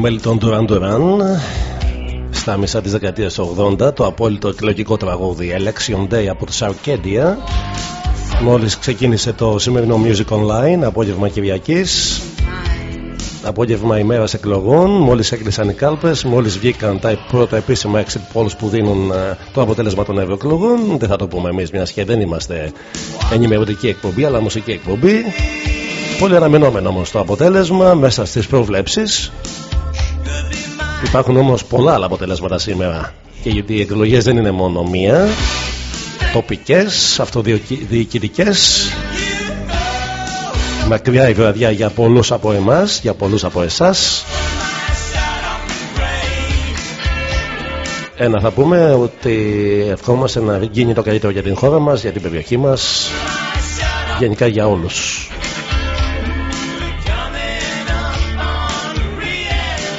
από μέλη των Duran Duran στα μισά της δεκαετίας του 80 το απόλυτο εκλογικό τραγούδι Election Day από τους Arcadia μόλις ξεκίνησε το σημερινό Music Online απόγευμα Κυριακής. Απόγευμα ημέρας εκλογών μόλις έκλεισαν οι κάλπες μόλις βγήκαν τα πρώτα επίσημα exit polls που δίνουν ε, το αποτέλεσμα των ευρωεκλογών. Δεν θα το πούμε εμείς μιας και δεν είμαστε ενημερωτική εκπομπή αλλά μουσική εκπομπή. Πολύ αναμενόμενο όμως το αποτέλεσμα μέσα στις προβλέψεις. Υπάρχουν όμως πολλά άλλα αποτελέσματα σήμερα. Και γιατί οι εκλογές δεν είναι μόνο μία, τοπικές, αυτοδιοικητικέ. Μακριά η βραδιά για πολλούς από εμάς, για πολλούς από εσάς. Ένα θα πούμε ότι ευχόμαστε να γίνει το καλύτερο για την χώρα μας, για την περιοχή μας, γενικά για όλους.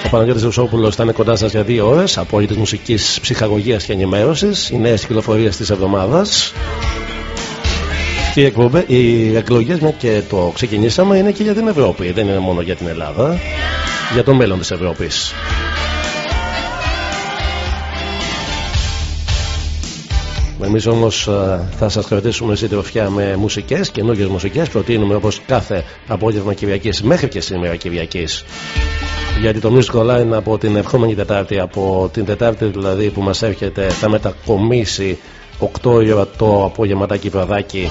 Παναγιώτης Ρουσόπουλος θα είναι κοντά σας για δύο ώρες. Απόλυτης μουσικής ψυχαγωγίας και ενημέρωσης. Οι νέες κυκλοφορίες της εβδομάδας. Και οι, οι εκλογές μια και το ξεκινήσαμε είναι και για την Ευρώπη. Δεν είναι μόνο για την Ελλάδα. Για το μέλλον της Ευρώπης Εμείς όμως θα σας κρατήσουμε συντροφιά με μουσικές, καινούργιες μουσικές. Προτείνουμε όπως κάθε απόγευμα Κυριακής μέχρι και σήμερα Κυριακής γιατί το Music Online από την ερχόμενη Τετάρτη, από την Τετάρτη δηλαδή που μας έρχεται, θα μετακομίσει 8 ώρα το απόγευματάκι βραδάκι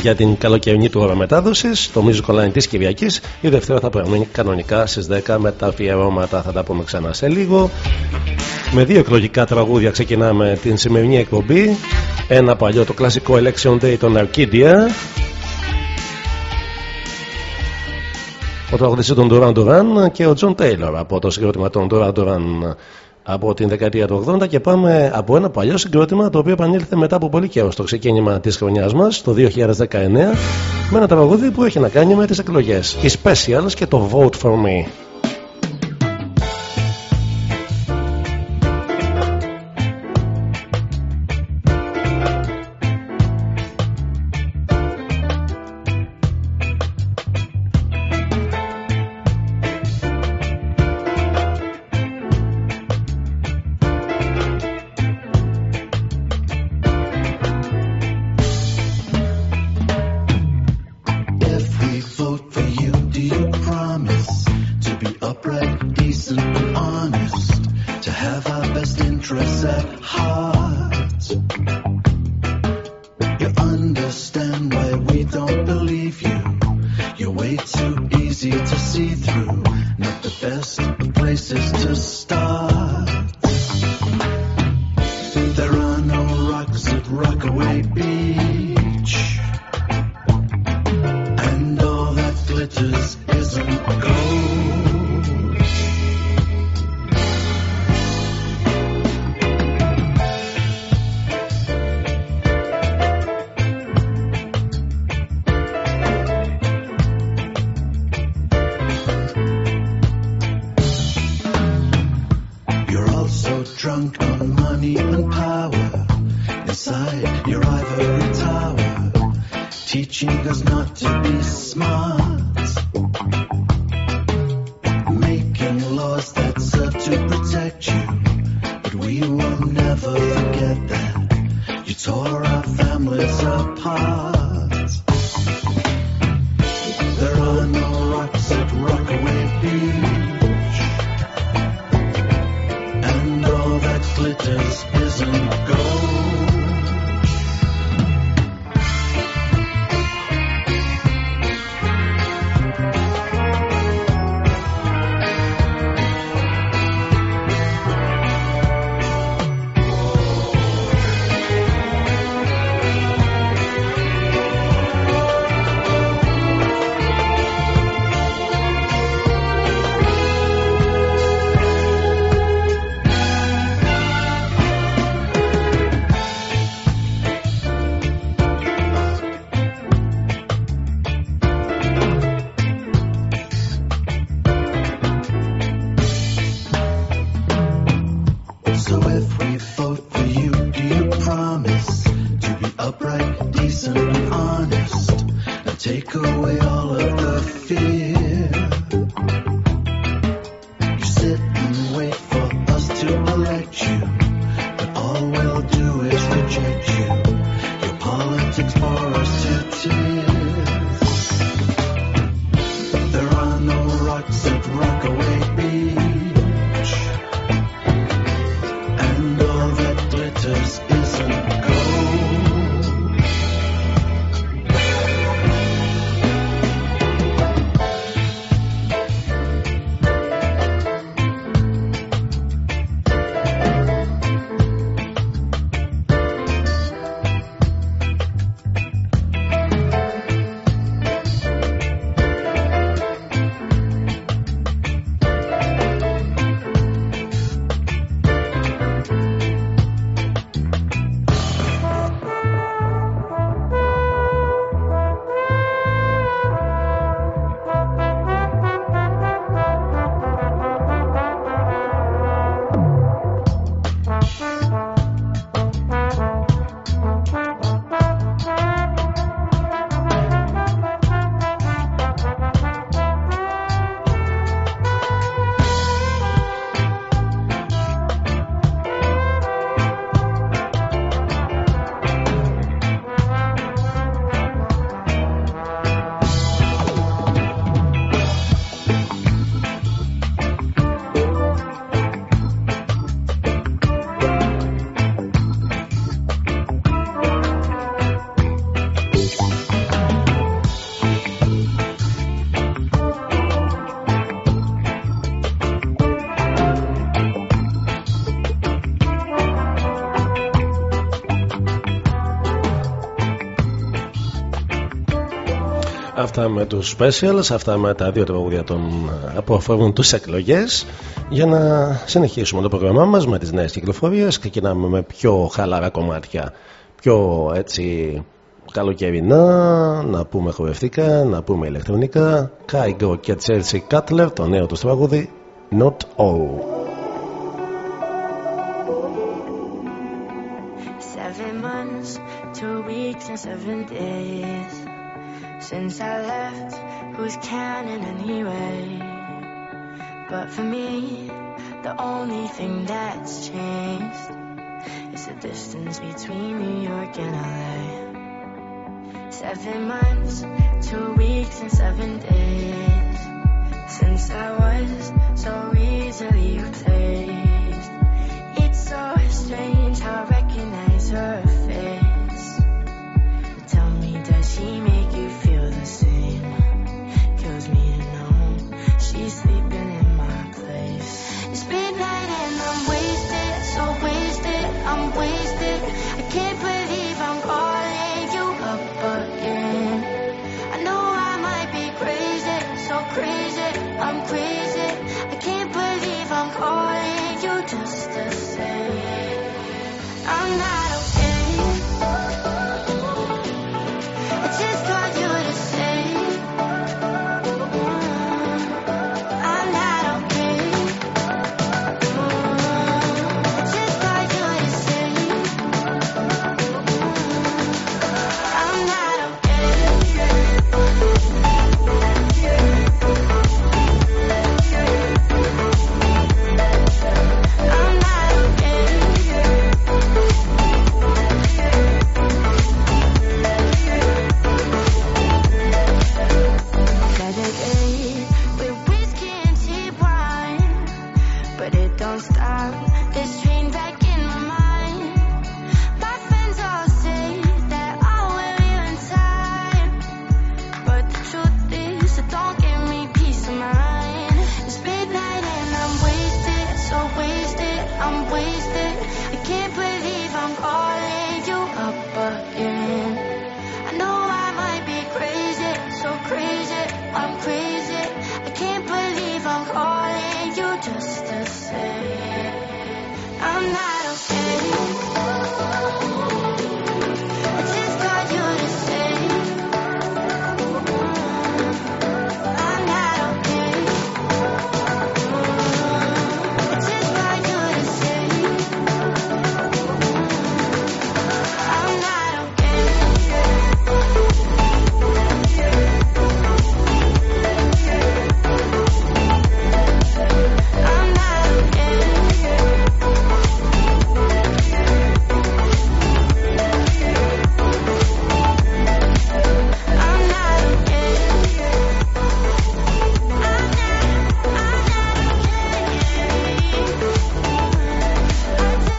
για την καλοκαιρινή του ώρα μετάδοσης. Το Music Online της Κυριακής. Η Δευτέρα θα παραμείνει κανονικά στις 10 με τα αφιερώματα. Θα τα πούμε ξανά σε λίγο. Με δύο εκλογικά τραγούδια. Ξεκινάμε την σημερινή εκπομπή. Ένα παλιό, το κλασικό Election Day των Arcadia. Ο τραγουδιστής των Duran Duran και ο Τζον Τέιλορ από το συγκρότημα των Duran Duran από την δεκαετία του 80 και πάμε από ένα παλιό συγκρότημα το οποίο επανήλθε μετά από πολύ καιρό στο ξεκίνημα της χρονιάς μας το 2019 με ένα τραγούδι που έχει να κάνει με τις εκλογές. Οι Specials και το Vote For Me Αυτά με τους specials, αυτά με τα δύο τραγούδια των, που αφορούν τους εκλογές. Για να συνεχίσουμε το πρόγραμμά μας με τις νέες κυκλοφορίες ξεκινάμε με πιο χαλαρά κομμάτια πιο έτσι καλοκαιρινά να πούμε χορευτικά, να πούμε ηλεκτρονικά. Κάιγκο και Τσέρτσι Κάτλερ το νέο τους τραγούδι Not All. Seven months, two weeks and seven days Since I left, who's counting anyway? But for me, the only thing that's changed is the distance between New York and LA. Seven months, two weeks, and seven days since I was so easily replaced. It's so strange how I recognize her face. Tell me, does she make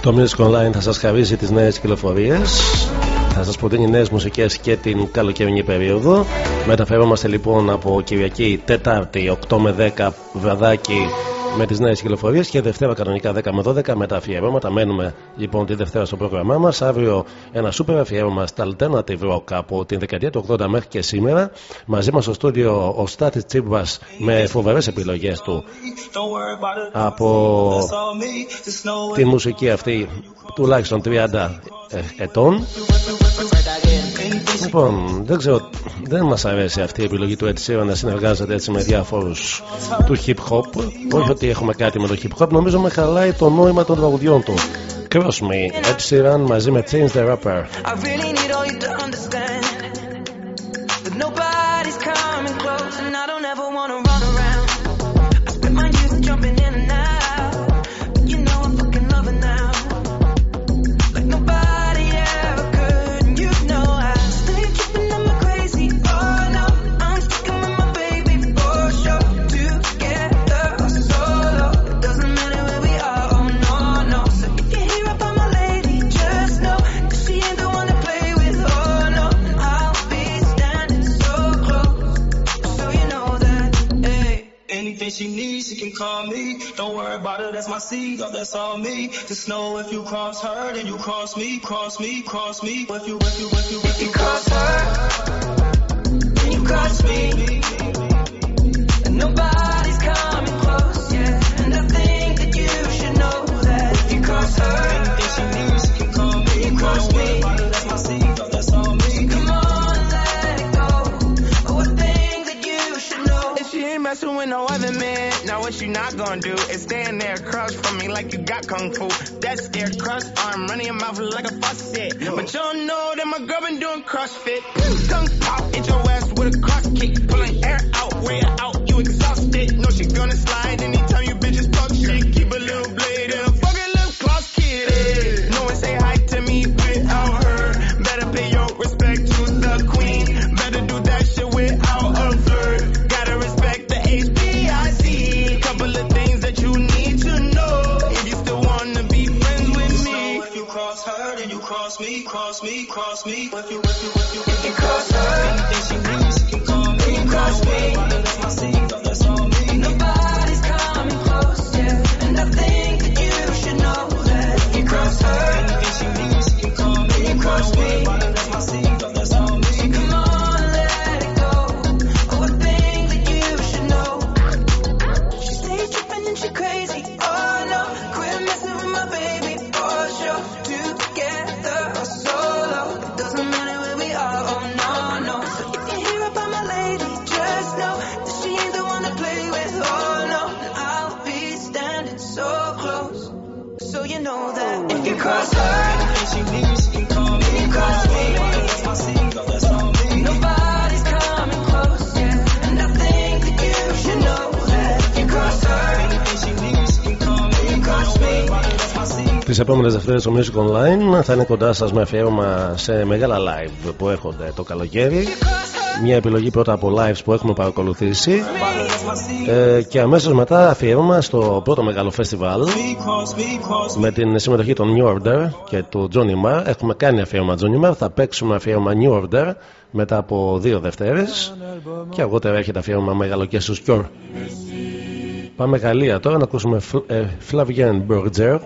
Το Music Online θα σας χαρίζει τις νέες κυκλοφορίες. Θα σας προτείνει νέες μουσικές και την καλοκαιρινή περίοδο. Μεταφερόμαστε λοιπόν από Κυριακή Τετάρτη 8 με 10 βραδάκι με τις νέες κυκλοφορίες και Δευτέρα κανονικά 10 με 12 με τα αφιερώματα. Μένουμε λοιπόν τη Δευτέρα στο πρόγραμμά μας. Αύριο ένα σούπερ αφιέρωμα στα alternative rock από την δεκαετία του 80 μέχρι και σήμερα. Μαζί μας στο στούντιο ο Στάτης Τσίμπα με φοβερές επιλογές του από τη μουσική αυτή τουλάχιστον 30 ετών. Λοιπόν, δεν ξέρω, δεν μας αρέσει αυτή η επιλογή του Ed Sheeran να συνεργάζεται έτσι με διάφορους του hip hop. Όχι ότι έχουμε κάτι με το hip hop, νομίζω με χαλάει το νόημα των τραγουδιών του. Cross Me, Ed Sheeran μαζί με Change the Rapper. She needs, she can call me. Don't worry about it, that's my seed, oh, that's all me. Just know if you cross her, then you cross me, cross me, cross me. If you, if you, if you, if you cross her, then you cross me. And nobody's coming close yet. And I think that you should know that if you cross messing with no other man. Now what you not gonna do is stand there crushed for me like you got kung fu. That's their crust arm running your mouth like a faucet. But y'all know that my girl been doing CrossFit. Kung pop, hit your ass with a cross kick. Στο Music Online θα είναι κοντά σας με αφιέρωμα σε μεγάλα live που έρχονται το καλοκαίρι. Μια επιλογή πρώτα από lives που έχουμε παρακολουθήσει ε, και αμέσως μετά αφιέρωμα στο πρώτο μεγάλο φεστιβάλ με την συμμετοχή των New Order και του Johnny Marr. Έχουμε κάνει αφιέρωμα Johnny Marr, θα παίξουμε αφιέρωμα New Order μετά από δύο Δευτέρες και αργότερα έρχεται αφιέρωμα μεγάλο και στου Cure. Πάμε Γαλλία τώρα να ακούσουμε Flavien Berger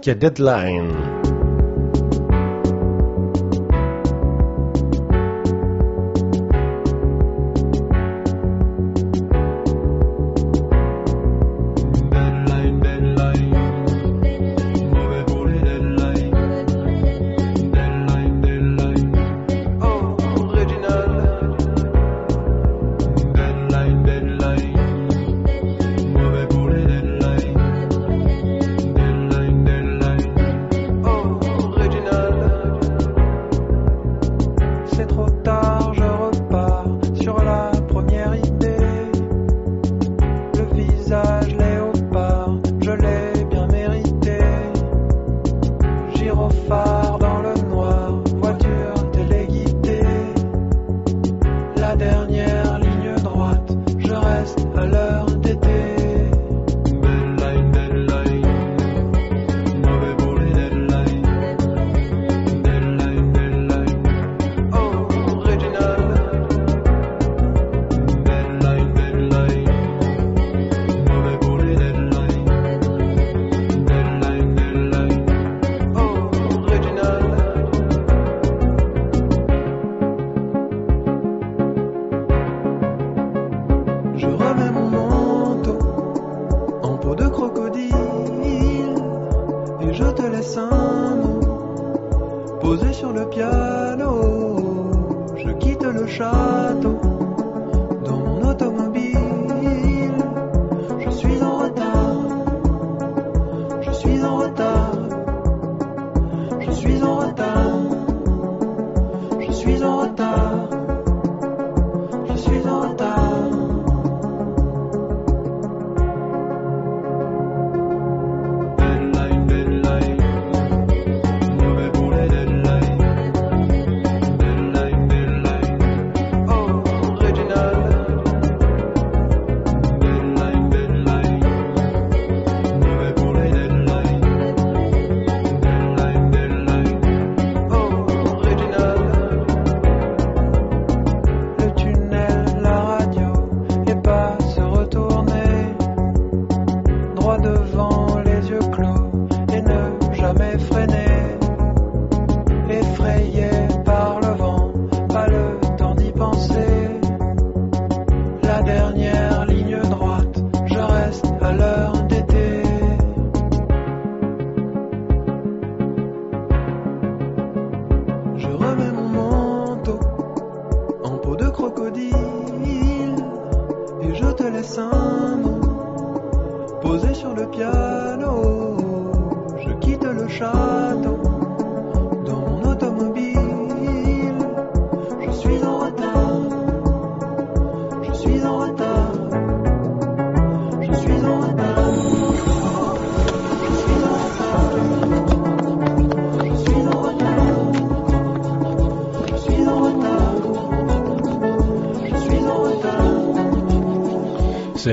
και Deadline.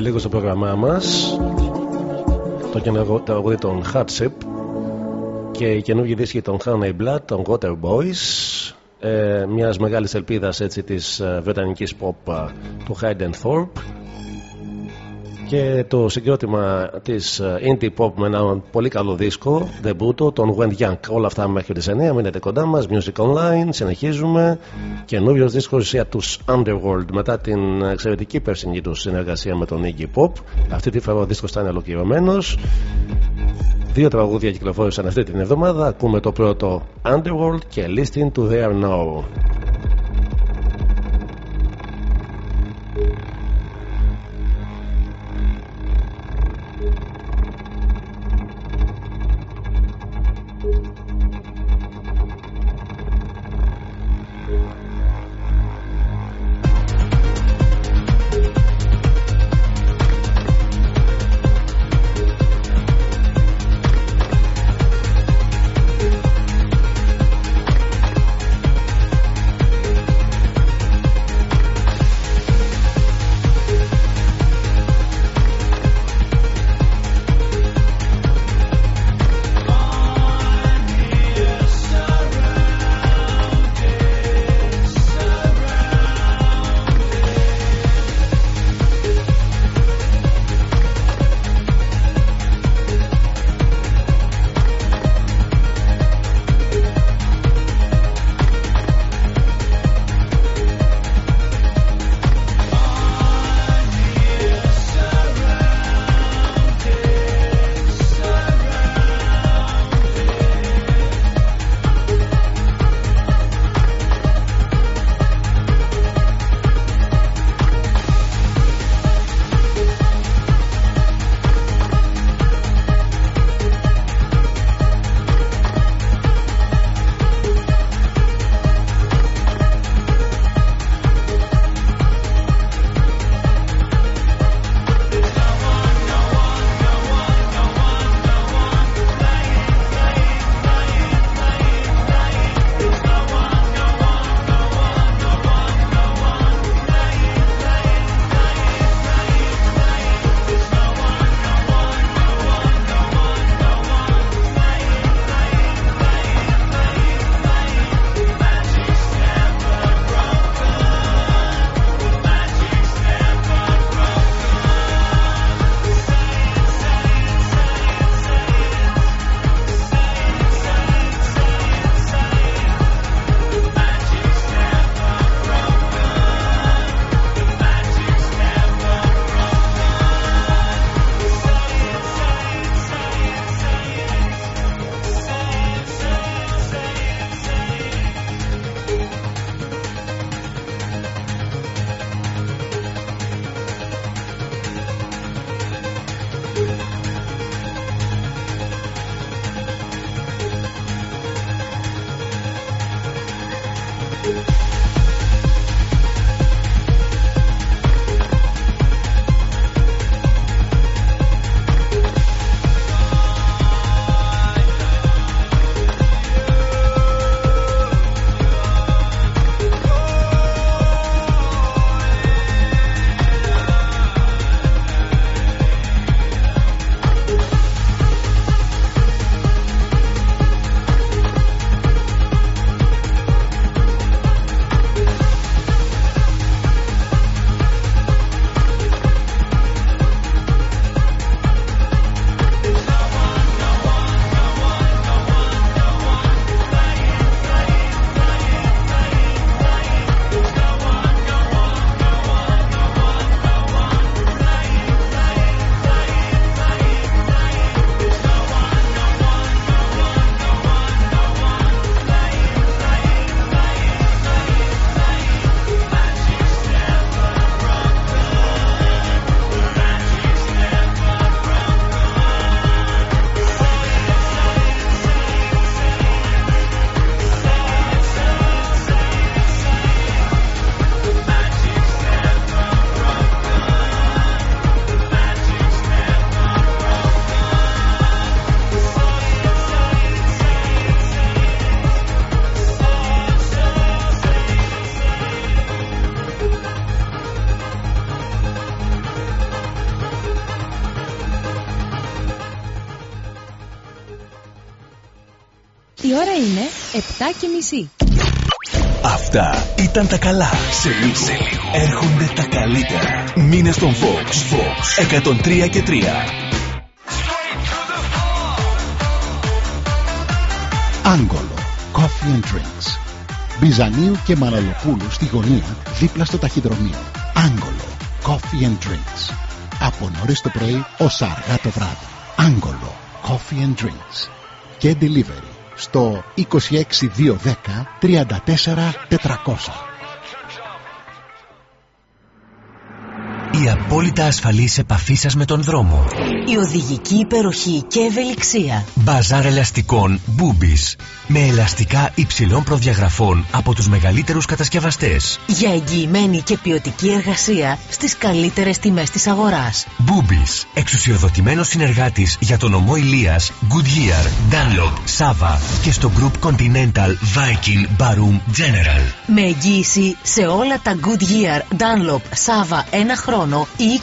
Λίγο στο πρόγραμμά μας. Το καινούργιο τραγούδι των Hardship και η καινούργια δίσκη των Honey Blood των Water Boys ε, μιας μεγάλης ελπίδας έτσι της ε, βρετανικής pop ε, του Hayden Thorpe και το συγκρότημα της ε, indie pop με ένα πολύ καλό δίσκο debut τον Went Young όλα αυτά μέχρι τις 9 μείνετε κοντά μας Music Online συνεχίζουμε καινούριος δίσκος για τους Underworld μετά την εξαιρετική περσινή τους συνεργασία με τον Iggy Pop αυτή τη φορά ο δίσκος θα είναι ολοκληρωμένος Δύο τραγούδια κυκλοφόρησαν αυτή την εβδομάδα. Ακούμε το πρώτο Underworld και Listening to Their Now. 7 και μισή. Αυτά ήταν τα καλά. Σε λίγο, σε λίγο. έρχονται τα καλύτερα. Μήνε στον Fox. Fox 103 και 3. Άγγολο. Coffee and Drinks. Μπιζανίου και Μαναλοπούλου στη γωνία δίπλα στο ταχυδρομείο. Άγγολο. Coffee and Drinks. Από νωρίς το πρωί ως αργά το βράδυ. Άγγολο. Coffee and Drinks. Και delivery στο 26210 34 400. Η απόλυτα ασφαλής επαφή σας με τον δρόμο. Η οδηγική υπεροχή και ευελιξία. Μπαζάρ ελαστικών Boobies. Με ελαστικά υψηλών προδιαγραφών από τους μεγαλύτερους κατασκευαστές. Για εγγυημένη και ποιοτική εργασία στις καλύτερες τιμές της αγοράς. Boobies. Εξουσιοδοτημένος συνεργάτης για τον ομό Ηλίας, Goodyear, Dunlop, Sava και στο Group Continental, Viking, Barum, General. Με εγγύηση σε όλα τα Goodyear, Dunlop, Sava ένα χρόνο ή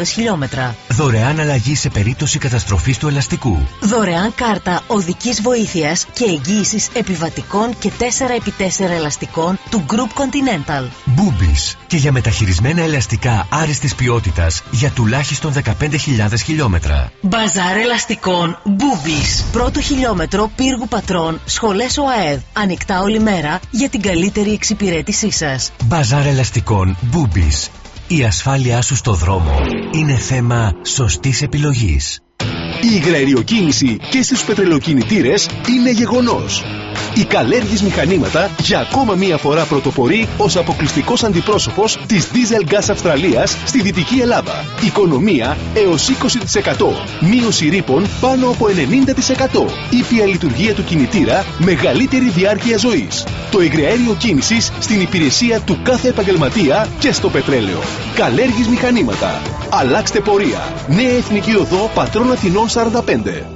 20.000 χιλιόμετρα. Δωρεάν αλλαγή σε περίπτωση καταστροφής του ελαστικού. Δωρεάν κάρτα οδικής βοήθειας και εγγύησης επιβατικών και 4x4 ελαστικών του Group Continental. Boobies. Και για μεταχειρισμένα ελαστικά άριστης ποιότητας για τουλάχιστον 15.000 χιλιόμετρα. Μπαζάρ ελαστικών Boobies. Πρώτο χιλιόμετρο πύργου πατρών, σχολές ΟΑΕΔ. Ανοιχτά όλη μέρα για την καλύτερη εξυπηρέτησή σας. Μπαζάρ ελαστικών Boobies. Η ασφάλειά σου στο δρόμο είναι θέμα σωστής επιλογής. Η υγραεριοκίνηση και στους πετρελοκινητήρες είναι γεγονός. Η Καλέργης Μηχανήματα για ακόμα μία φορά πρωτοπορεί ως αποκλειστικός αντιπρόσωπος της Diesel Gas Αυστραλίας στη Δυτική Ελλάδα. Οικονομία έως 20%. Μείωση ρήπων πάνω από 90%. Ήπια λειτουργία του κινητήρα, μεγαλύτερη διάρκεια ζωής. Το υγραέριο κίνησης στην υπηρεσία του κάθε επαγγελματία και στο πετρέλαιο. Καλέργης Μηχανήματα. Αλλάξτε πορεία. Νέα Εθνική Οδό Πατρών Αθηνών 45.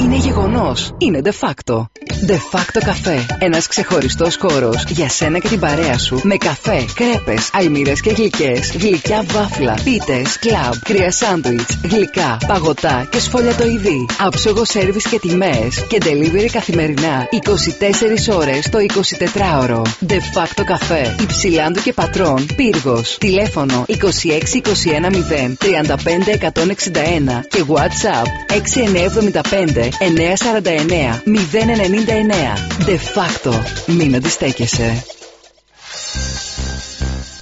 Είναι γεγονός. Είναι de facto. De facto καφέ. Ένας ξεχωριστός χώρος για σένα και την παρέα σου με καφέ, κρέπες, αλμύρες και γλυκές, γλυκιά βάφλα, πίτες, κλαμπ, κρύα σάντουιτς, γλυκά, παγωτά και σφολιατοειδή. Άψογο σέρβις και τιμές και delivery καθημερινά 24 ώρες το 24ωρο. De facto καφέ. Υψηλάντου και πατρών. Πύργος. Τηλέφωνο 26210 35161 και WhatsApp 6975 949 099. De facto. Μην αντιστέκεσαι.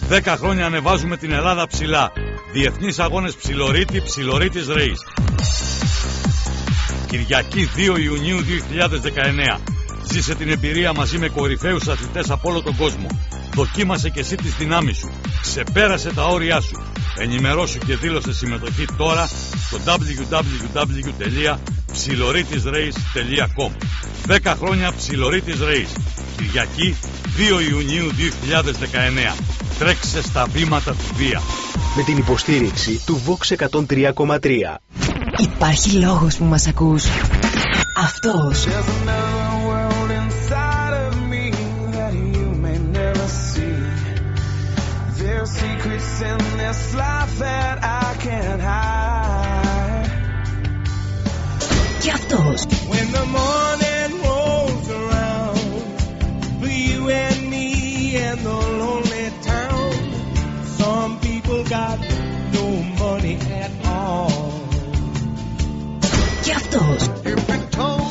10 χρόνια ανεβάζουμε την Ελλάδα ψηλά. Διεθνείς αγώνες ψιλορίτη, ψιλορίτης Race. Κυριακή 2 Ιουνίου 2019. Ζήσε την εμπειρία μαζί με κορυφαίους αθλητές από όλο τον κόσμο. Δοκίμασε και εσύ τις δυνάμεις σου. Ξεπέρασε τα όρια σου. Ενημερώσου και δήλωσε συμμετοχή τώρα στο www.ψιλορίτισrace.com 10 χρόνια Ψιλορίτης Race. Κυριακή 2 Ιουνίου 2019. Τρέξε στα βήματα του βία. Με την υποστήριξη του Vox 103,3. Υπάρχει λόγος που μας ακούς. Αυτός. in this life that I can't hide. Και αυτός. When the morning rolls around, for you and me in the lonely town, some people got no money at all. Και αυτός. You've been told,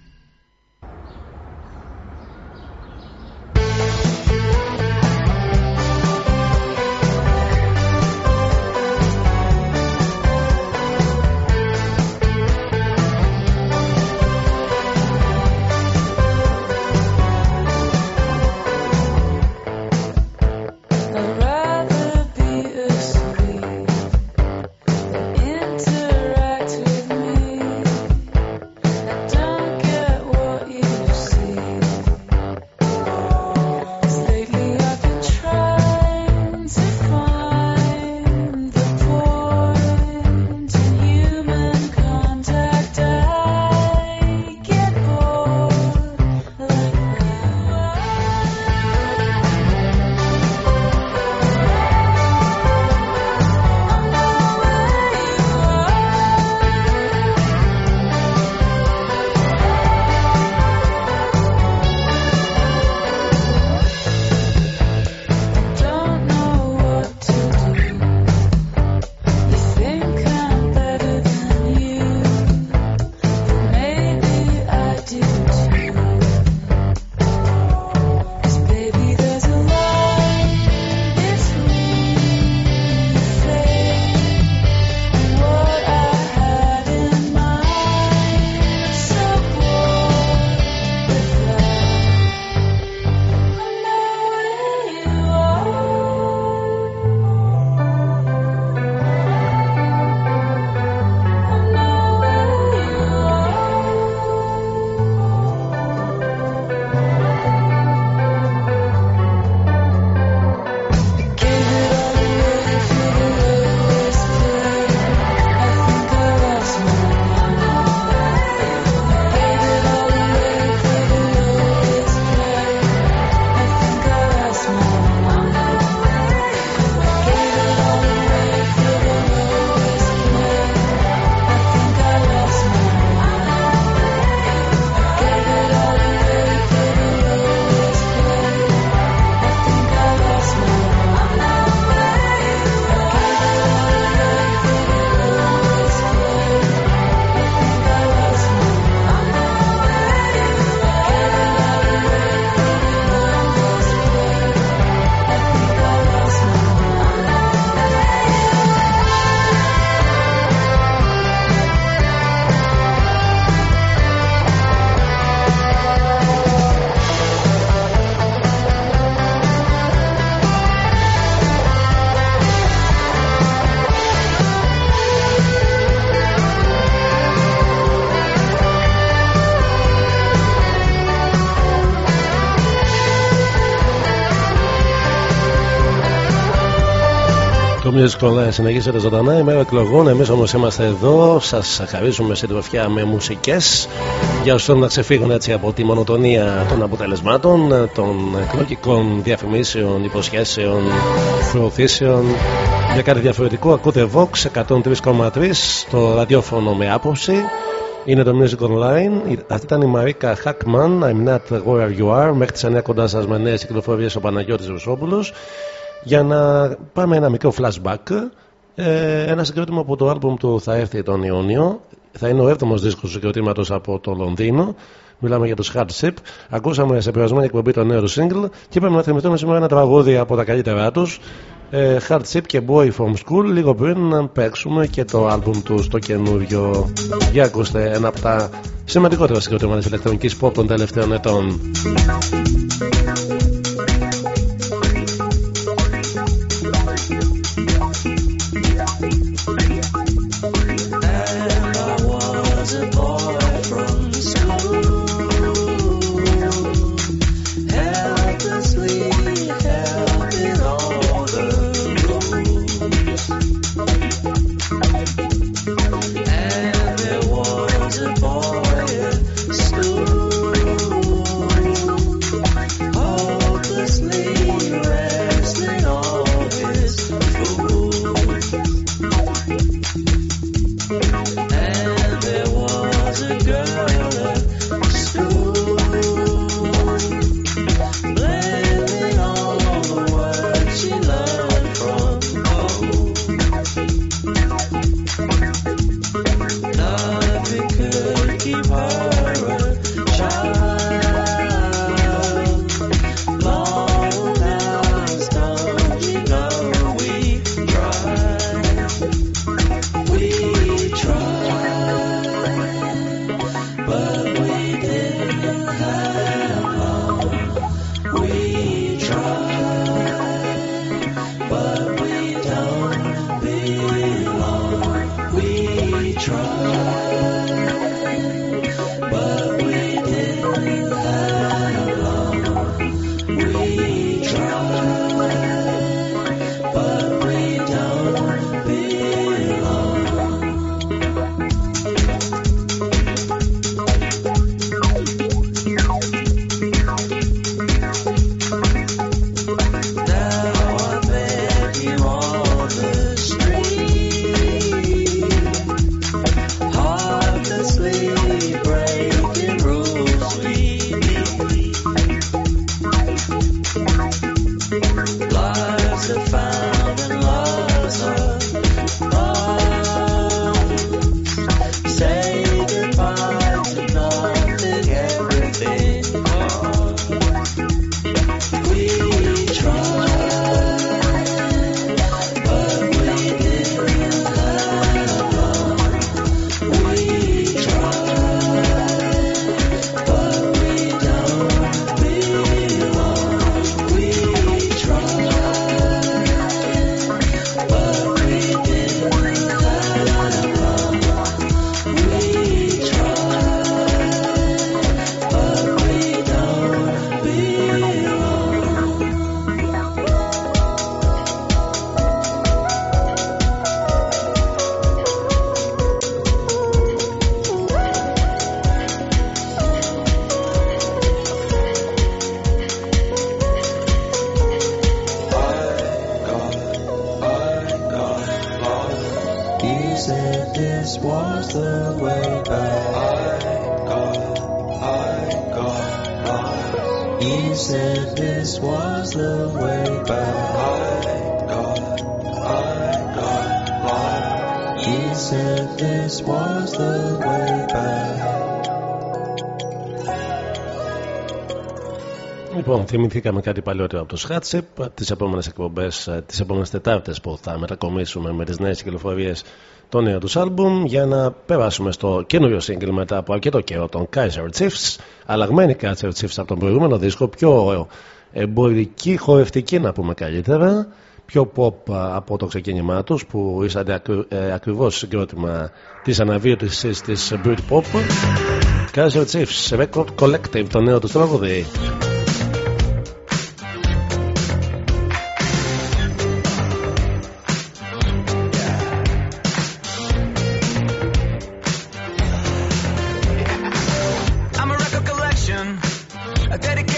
Music Online συνεχίζεται ζωντανά. Ημέρα εκλογών. Εμείς όμως είμαστε εδώ. Σας χαρίζουμε συντροφιά με μουσικές. Για όσους θέλουν να ξεφύγουν έτσι από τη μονοτονία των αποτελεσμάτων, των εκλογικών διαφημίσεων, υποσχέσεων, προωθήσεων. Για κάτι διαφορετικό, ακούτε Vox 103,3 στο ραδιόφωνο με άποψη. Είναι το Music Online. Αυτή ήταν η Μαρίκα Hackman. I'm not where you are. Μέχρι τις 9 κοντά σας με νέες κυκλοφορίες ο Παναγιώτης Ρουσόπουλο. Για να πάμε ένα μικρό flashback. Ε, ένα συγκρότημα από το άλμπουμ του θα έρθει τον Ιούνιο. Θα είναι ο 7ο δίσκος του συγκροτήματος από το Λονδίνο. Μιλάμε για τους Hardship. Ακούσαμε σε περασμένη εκπομπή το νέο του single και είπαμε να θυμηθούμε σήμερα ένα τραγούδι από τα καλύτερά τους. Ε, Hardship και Boy from School. Λίγο πριν να παίξουμε και το άλμπουμ του στο καινούριο. Για ακούστε ένα από τα σημαντικότερα συγκροτήματα της ηλεκτρονικής pop των τελευταίων ετών. Θυμηθήκαμε κάτι παλιότερο από το Hatship. Τις επόμενες εκπομπές, τις επόμενες Τετάρτες που θα μετακομίσουμε με τις νέες κυκλοφορίες το νέο τους άλμπουμ για να περάσουμε στο καινούριο single μετά από αρκετό καιρό των Kaiser Chiefs. Αλλαγμένοι Kaiser Chiefs από τον προηγούμενο δίσκο, πιο εμπορική, χορευτική να πούμε καλύτερα. Πιο pop από το ξεκίνημά τους που ήσαν ακρι, ε, ακριβώς συγκρότημα της αναβίωση της Britpop. Kaiser Chiefs, Record Collective, το νέο τους τραγουδί.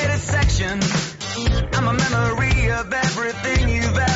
complicated section. I'm a memory of everything you've ever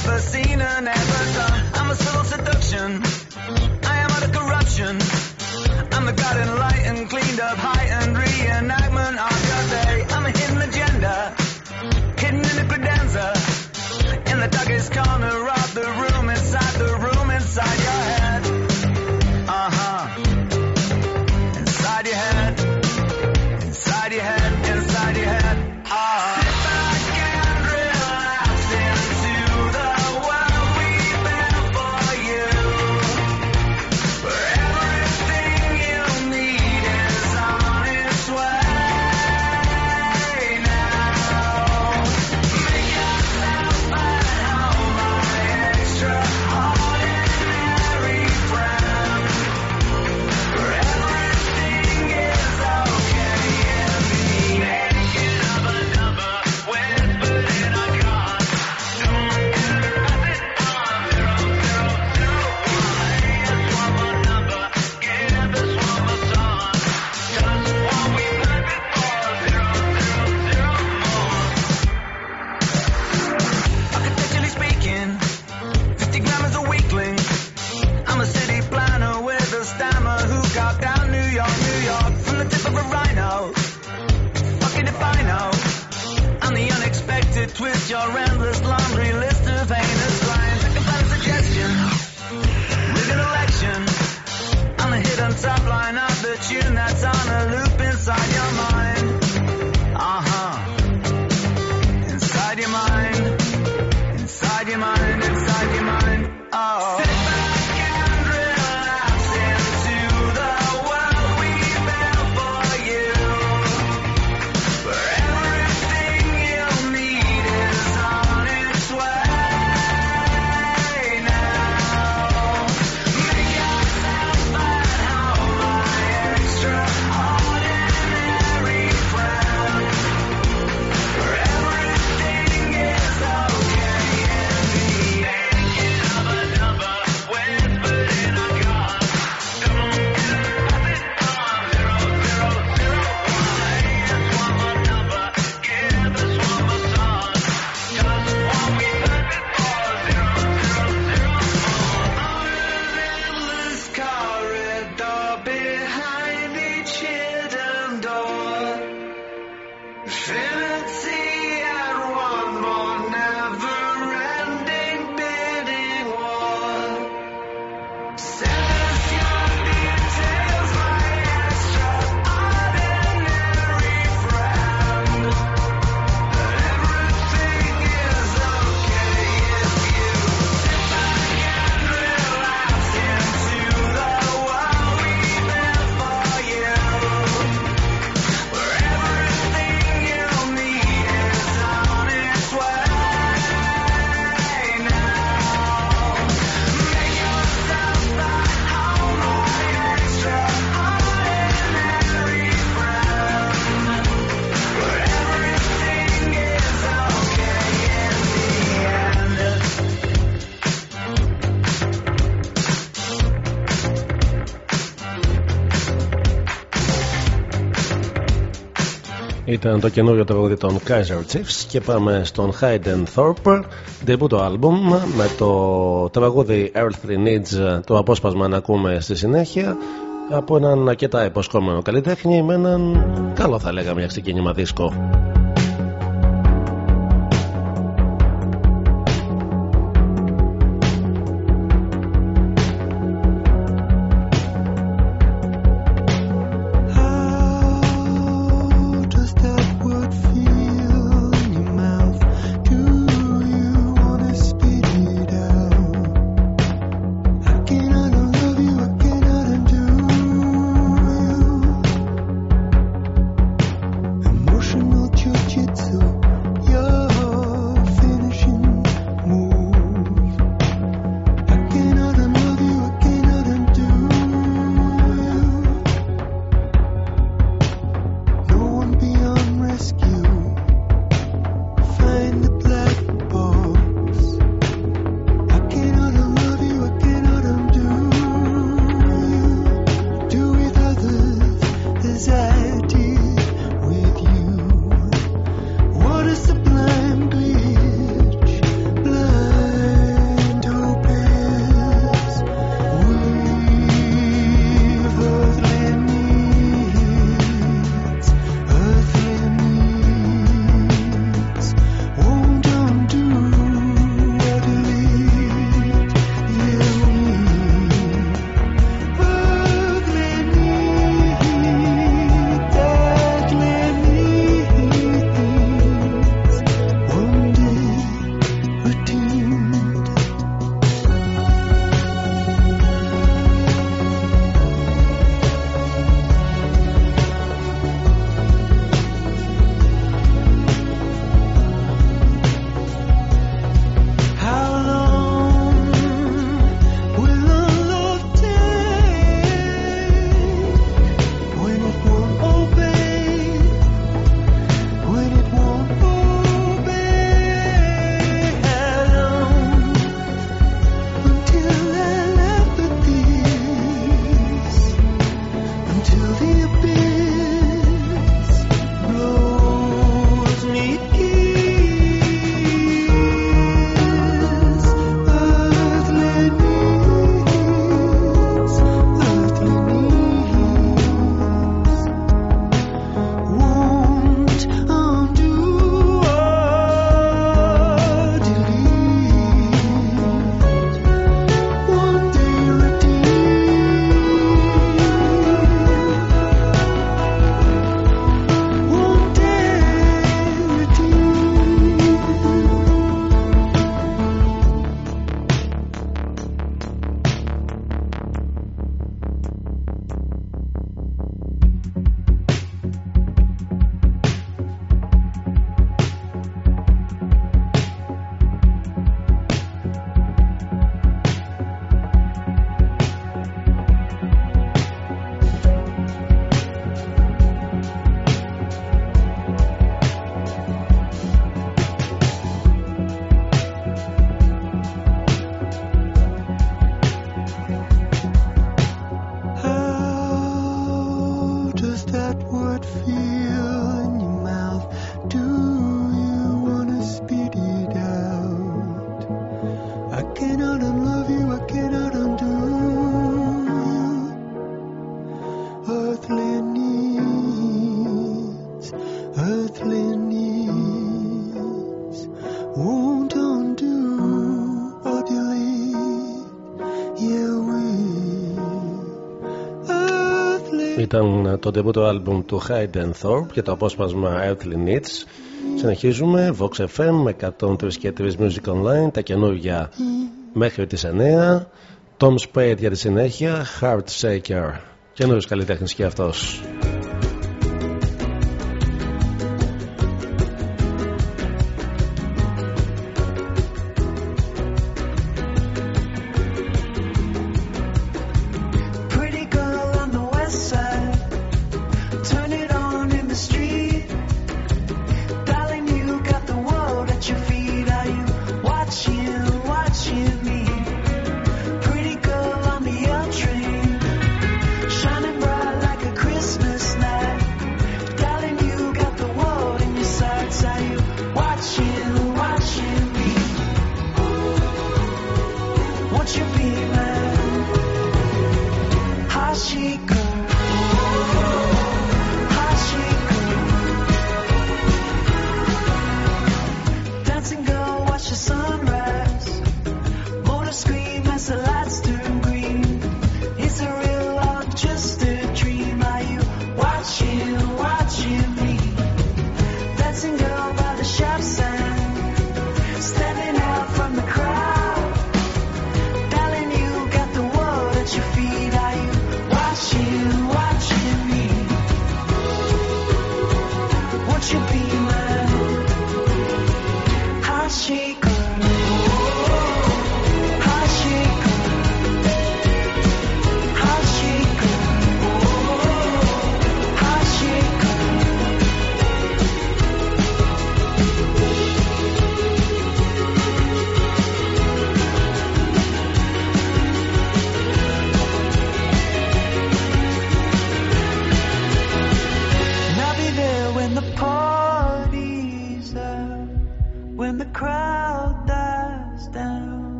Ήταν το καινούριο τραγούδι των Kaiser Chiefs και πάμε στον Hayden Thorpe, debut το album με το τραγούδι Earthly Needs, το απόσπασμα να ακούμε στη συνέχεια από έναν αρκετά υποσχόμενο καλλιτέχνη με έναν καλό θα λέγαμε για ξεκίνημα δίσκο. Το debut το άλμπουμ του Hayden Thorpe και το απόσπασμα Earthly Needs. Συνεχίζουμε, Vox FM 103 και 3 Music Online, τα καινούργια μέχρι τις 9. Tom Spade για τη συνέχεια, Heart Shaker. Καινούριος καλλιτέχνης και αυτός.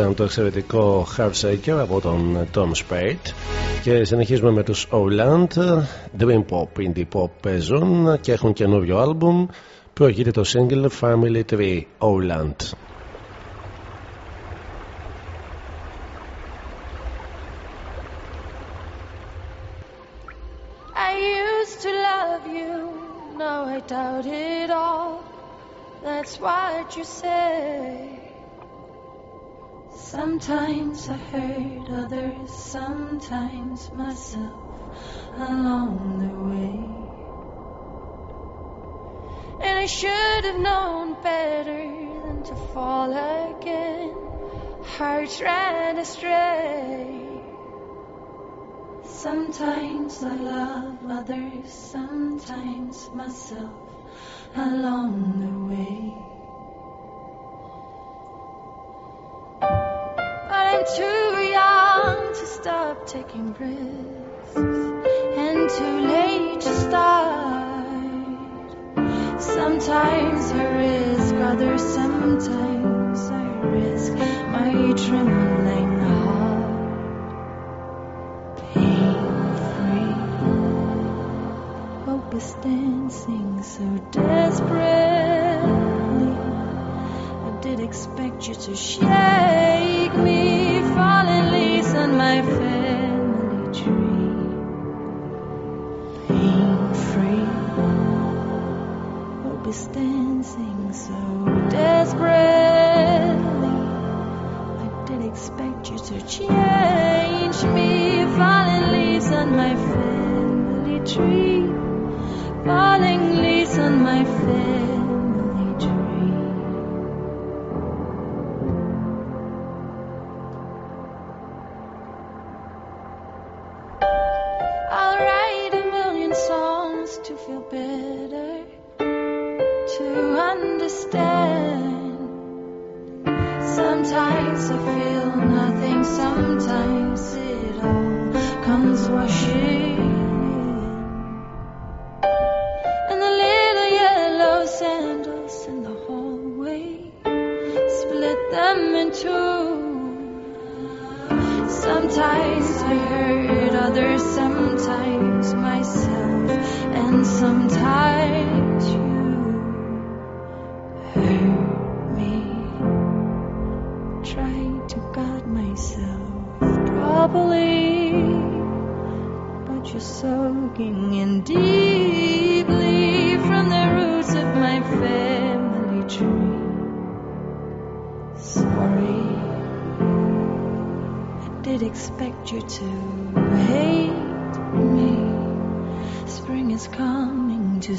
Ήταν το εξαιρετικό Heart Shaker από τον Tom Spade και συνεχίζουμε με τους Oland Dream Pop, Indie Pop παίζουν και έχουν καινούριο άλμπουμ προηγείται το single Family Tree Oland I used to love you, now I doubt it all. That's what you say. Sometimes I hurt others, sometimes myself along the way. And I should have known better than to fall again. Hearts ran astray. Sometimes I love others, sometimes myself along the way. Too young to stop taking risks and too late to start. Sometimes I risk others, sometimes I risk my trembling heart. Pain free, hope is dancing so desperately. I did expect you to shake me, my family tree. Pain free, hope is dancing so desperately. I did expect you to change me. Falling leaves on my family tree. Falling leaves on my family I feel nothing, sometimes it all comes rushing in. And the little yellow sandals in the hallway split them in two. Sometimes I hurt others, sometimes myself, and sometimes you're soaking in deeply from the roots of my family tree. Sorry. I did expect you to hate me. Spring is coming to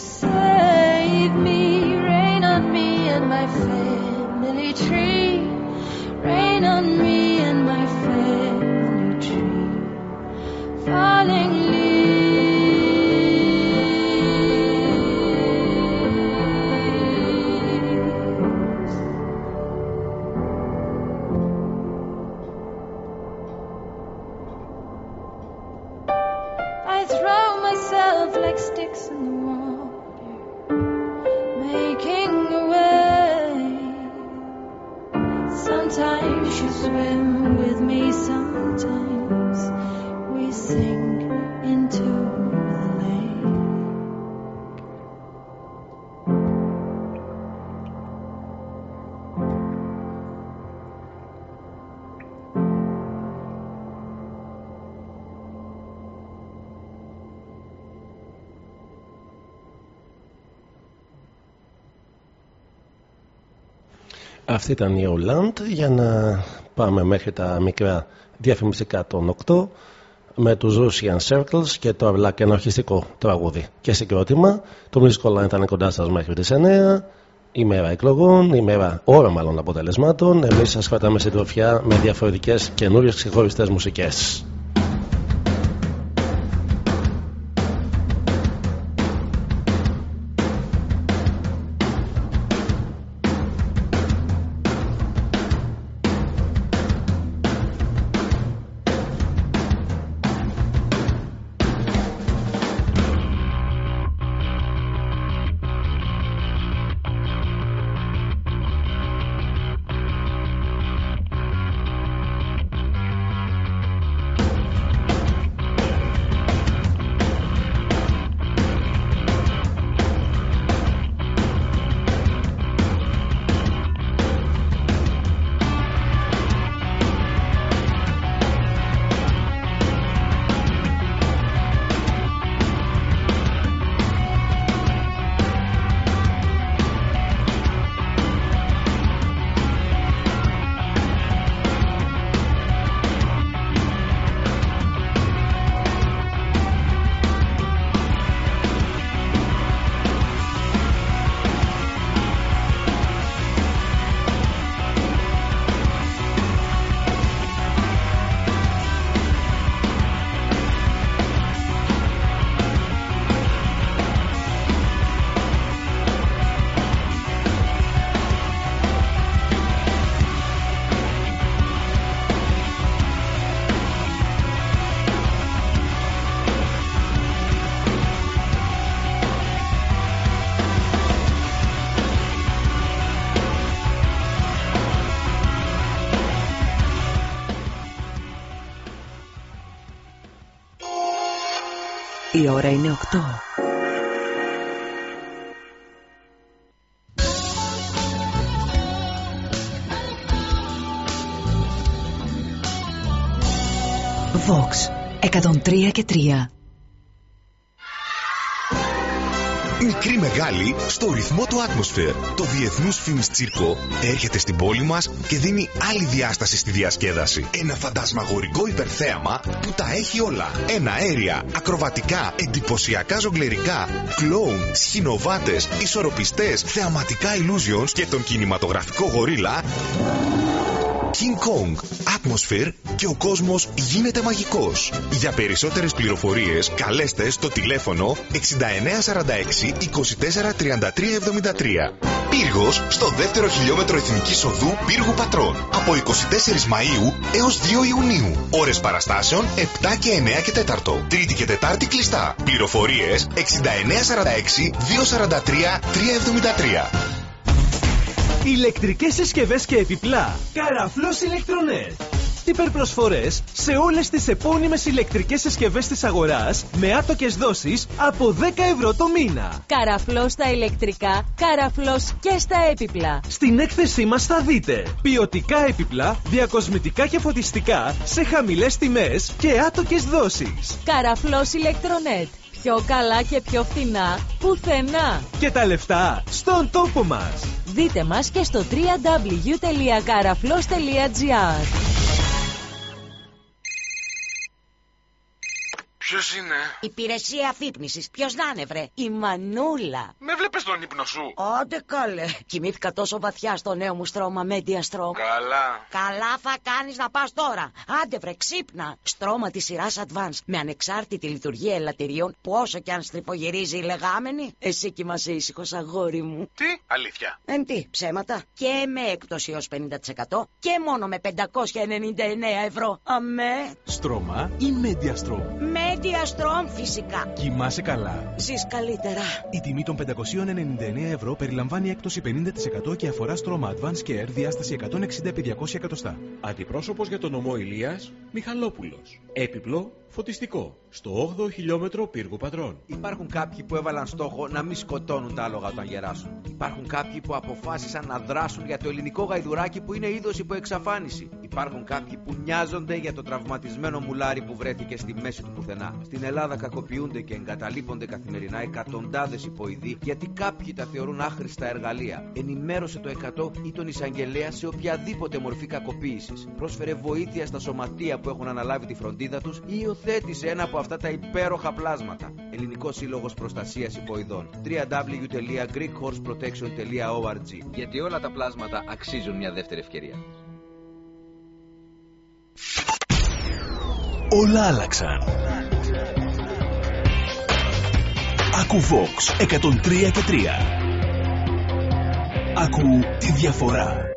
Αυτή ήταν η Ολλάντ για να πάμε μέχρι τα μικρά διαφημιστικά των 8 με τους Russian Circles και το αυλάκι ένα ορχιστικό τραγούδι και συγκρότημα. Το Music Online ήταν κοντά σας μέχρι τις 9 ημέρα εκλογών, ημέρα ώρα μάλλον αποτελεσμάτων. Εμείς σας κρατάμε στην τροφιά με διαφορετικές καινούριες ξεχωριστές μουσικές. Διεθνούς Films Τσίρκο έρχεται στην πόλη μας και δίνει άλλη διάσταση στη διασκέδαση. Ένα φαντασμαγορικό υπερθέαμα που τα έχει όλα. Ένα αέρια, ακροβατικά, εντυπωσιακά ζογκλερικά, κλόουν, σχηνοβάτες, ισορροπιστές, θεαματικά illusions και τον κινηματογραφικό γορίλα King Kong, Atmosphere και ο κόσμος γίνεται μαγικός. Για περισσότερες πληροφορίες καλέστε στο τηλέφωνο 6946 24 33 73. Πύργος στο δεύτερο χιλιόμετρο εθνικής οδού Πύργου Πατρών. Από 24 Μαΐου έως 2 Ιουνίου. Ώρες παραστάσεων 7 και 9 και 4. Τρίτη και Τετάρτη κλειστά. Πληροφορίες 6946 243 373. Ηλεκτρικές συσκευές και επιπλά. Καραφλός Ηλεκτρονέτ. Υπερπροσφορές σε όλες τις επώνυμες ηλεκτρικές συσκευές της αγοράς με άτοκες δόσεις από 10 ευρώ το μήνα. Καραφλός στα ηλεκτρικά, καραφλός και στα έπιπλα. Στην έκθεσή μας θα δείτε ποιοτικά έπιπλα, διακοσμητικά και φωτιστικά σε χαμηλές τιμές και άτοκες δόσεις. Καραφλός ηλεκτρονέτ. Πιο καλά και πιο φθηνά πουθενά. Και τα λεφτά στον τόπο μας. Δείτε μας και στο www.karaflos.gr είναι; Υπηρεσία αφύπνισης. Ποιος να είναι, βρε; Η Μανούλα. Με βλέπεις τον ύπνο σου; Άντε καλέ. Κοιμήθηκα τόσο βαθιά στο νέο μου στρώμα Media Strom. Καλά. Καλά θα κάνεις να πας τώρα. Άντε βρε ξύπνα. Στρώμα της σειράς Advance με ανεξάρτητη λειτουργία ελαττηρίων που όσο κι αν στριφογυρίζει η λεγάμενη. Εσύ κοιμάσαι ήσυχος αγόρι μου. Τι, αλήθεια. Εν τι, ψέματα. Και με έκπτωση έως 50% και μόνο με 599 ευρώ. Αμέ. Στρώμα ή Mediastrom. Media Strom φυσικά. Κοιμάσαι καλά. Ζεις καλύτερα. Η τιμή των 599 ευρώ περιλαμβάνει έκπτωση 50% και αφορά στρώμα Advanced Care διάσταση 160x200 εκατοστά. Αντιπρόσωπος για τον ομό Ηλίας, Μιχαλόπουλος. Έπιπλο, φωτιστικό. Στο 8ο χιλιόμετρο πύργου πατρών. Υπάρχουν κάποιοι που έβαλαν στόχο να μην σκοτώνουν τα άλογα όταν γεράσουν. Υπάρχουν κάποιοι που αποφάσισαν να δράσουν για το ελληνικό γαϊδουράκι που είναι είδος υπό εξαφάνιση. Υπάρχουν κάποιοι που νοιάζονται για το τραυματισμένο μουλάρι που βρέθηκε στη μέση του πουθενά. Στην Ελλάδα κακοποιούνται και εγκαταλείπονται καθημερινά εκατοντάδες υποειδή γιατί κάποιοι τα θεωρούν άχρηστα εργαλεία. Ενημέρωσε το 100 ή τον εισαγγελέα σε οποιαδήποτε μορφή κακοποίησης. Πρόσφερε βοήθεια στα σωματεία που έχουν αναλάβει τη φροντίδα τους ή υιοθέτησε ένα από αυτά τα υπέροχα πλάσματα. Ελληνικός Σύλλογος Προστασίας Υποειδών. www.greekhorseprotection.org Γιατί όλα τα πλάσματα αξίζουν μια δεύτερη ευκαιρία. Όλα άλλαξαν. Ακού Vox 103 και 3. Ακού τη διαφορά.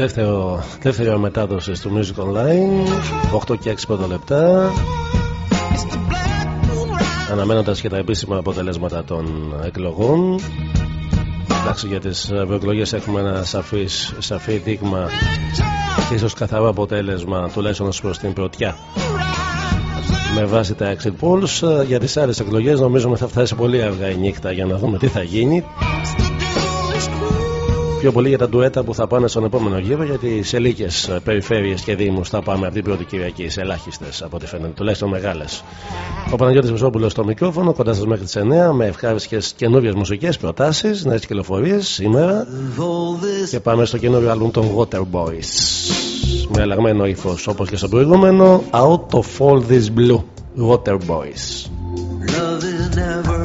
Δεύτερο, δεύτερη ώρα μετάδοση του Music Online. 8 και 6 πρώτα λεπτά. Αναμένοντας και τα επίσημα αποτελέσματα των εκλογών. Εντάξει για τις ευρωεκλογές έχουμε ένα σαφής, σαφή δείγμα και ίσως καθαρό αποτέλεσμα τουλάχιστον ως προς την πρωτιά. Με βάση τα exit polls για τις άλλες εκλογές νομίζουμε θα φτάσει πολύ αργά η νύχτα για να δούμε τι θα γίνει πιο πολύ για τα ντουέτα που θα πάνε στον επόμενο γύρο γιατί σε λίγες περιφέρειες και δήμους θα πάμε από την πρώτη Κυριακή σε ελάχιστες από ό,τι φαίνεται, τουλάχιστον μεγάλες. Ο Παναγιώτης Μεσόπουλο στο μικρόφωνο, κοντά σας μέχρι τις 9 με ευχάριστες καινούριες μουσικές προτάσεις, νέες κυκλοφορίες σήμερα. Και πάμε στο καινούριο άλμπουμ των Water Boys. Με αλλαγμένο ύφος όπως και στο προηγούμενο, Out of All This Blue. Water Boys. Love is never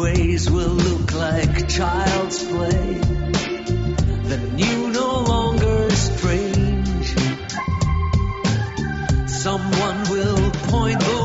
ways will look like child's play. The new no longer strange. Someone will point the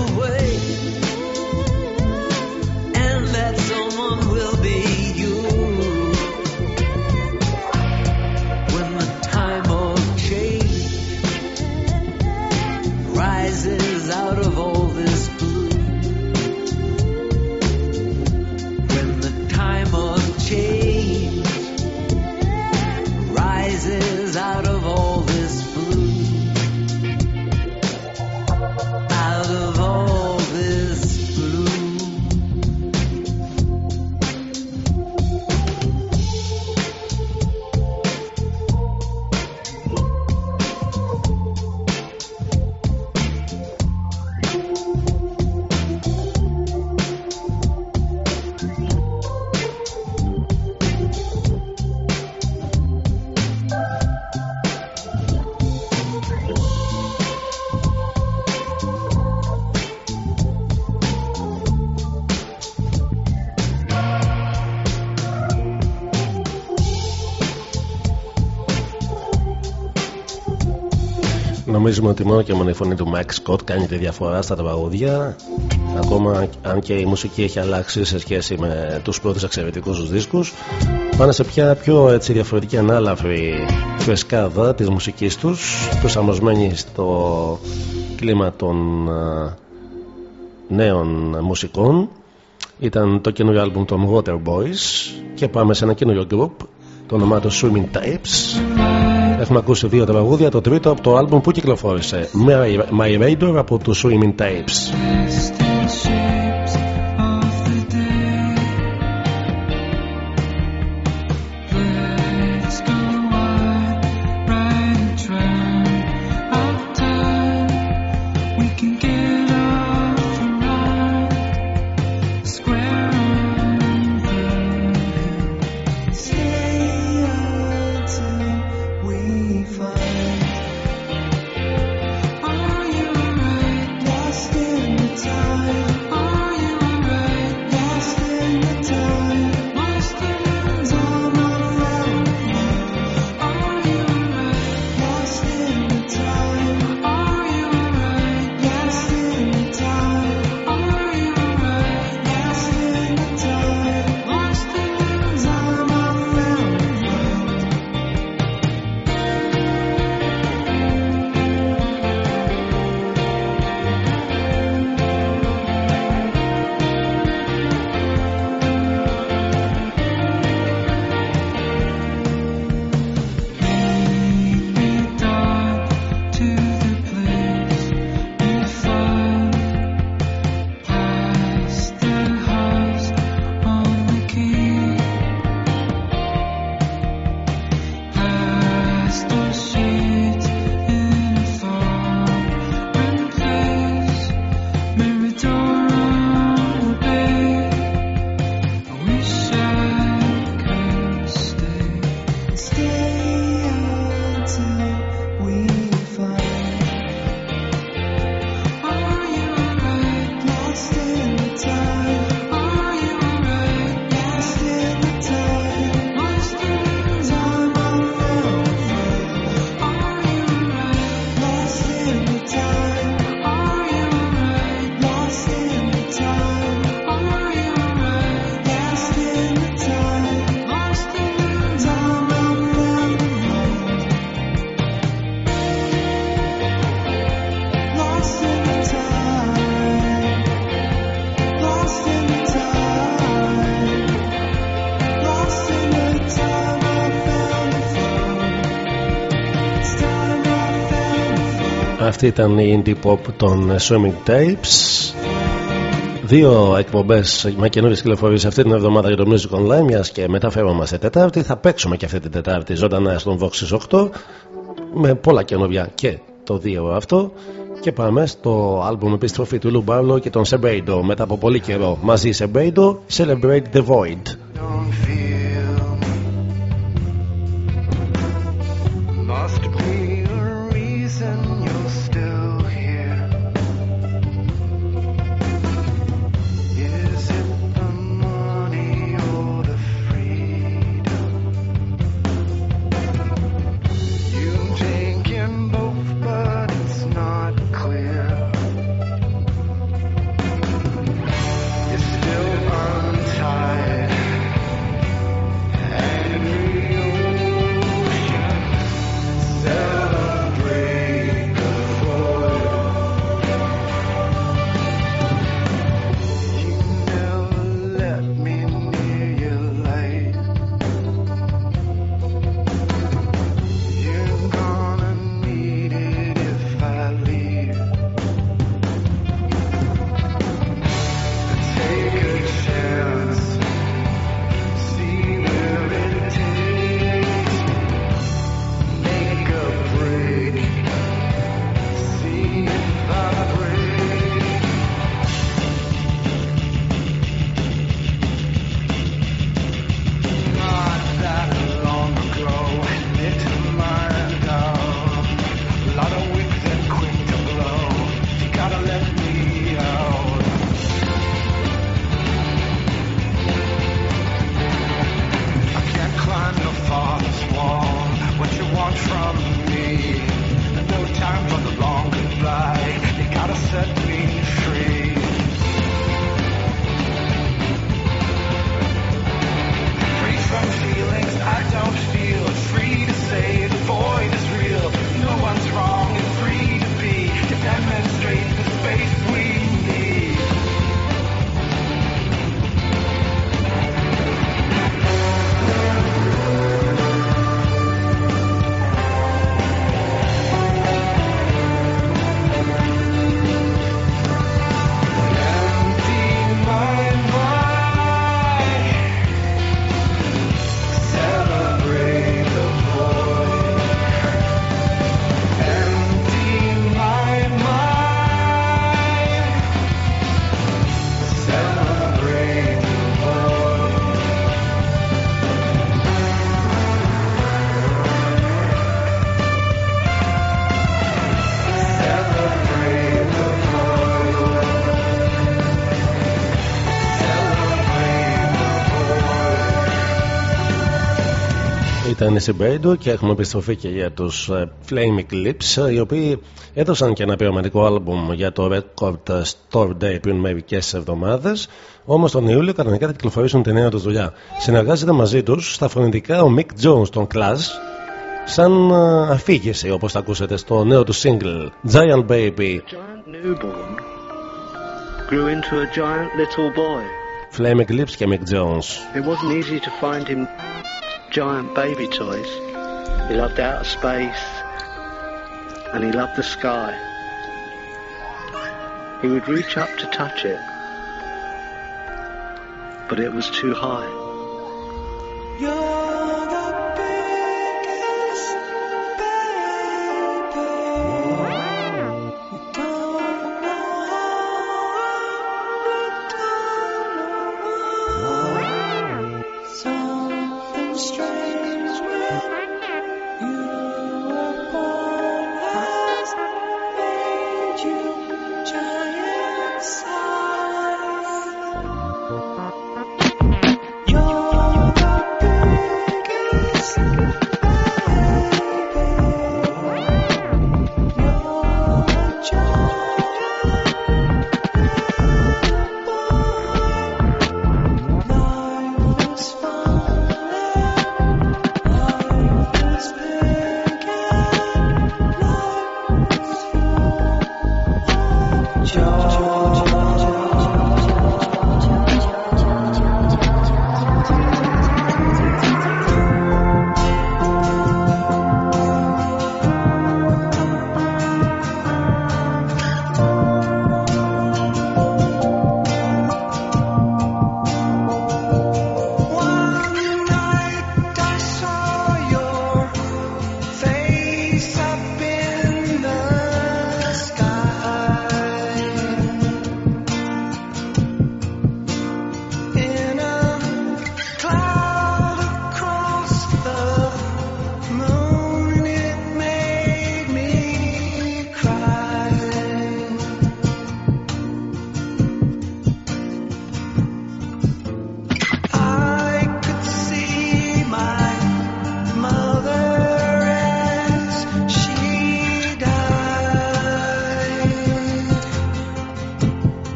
Νομίζουμε ότι μόνο και μόνο η φωνή του Mike Scott κάνει τη διαφορά στα τραγούδια. Ακόμα αν και η μουσική έχει αλλάξει σε σχέση με τους πρώτους εξαιρετικούς τους δίσκους. Πάνε σε πια πιο έτσι, διαφορετική ανάλαφρη φρεσκάδα της μουσικής τους, προσαρμοσμένη στο κλίμα των α, νέων μουσικών. Ήταν το καινούριο άλμπουμ των Water Boys και πάμε σε ένα καινούριο group το όνομά του Swimming Tapes Έχουμε ακούσει δύο τραγούδια, το τρίτο από το άλμπουμ που κυκλοφόρησε My, My Radar από του Swimming Tapes Αυτή ήταν η indie pop των Swimming Tapes. Δύο εκπομπές με καινούριες κυκλοφορίες αυτή την εβδομάδα για το Music Online, μιας και μεταφέρομαστε Τετάρτη. Θα παίξουμε και αυτή την Τετάρτη ζωντανά στον Vox στις 8 με πολλά καινούργια και το δύο αυτό. Και πάμε στο άλμπουμ επιστροφή του Λουμπάρλο και τον Sebedo μετά από πολύ καιρό μαζί Sebedo Celebrate the Void. Ήταν η Συμπέιντο και έχουμε επιστροφή και για τους ε, Flaming Lips οι οποίοι έδωσαν και ένα πειραματικό άλμπουμ για το Record Store Day πριν μερικές εβδομάδες. Όμως τον Ιούλιο κανονικά θα κυκλοφορήσουν τη νέα τους δουλειά. Συνεργάζεται μαζί τους στα φωνητικά ο Mick Jones των Clash σαν ε, αφήγηση όπως θα ακούσετε στο νέο του single Giant Baby giant newborn grew into a giant little boy. Flaming Lips και Mick Jones It wasn't easy to find him giant baby toys. He loved outer space and he loved the sky. He would reach up to touch it, but it was too high.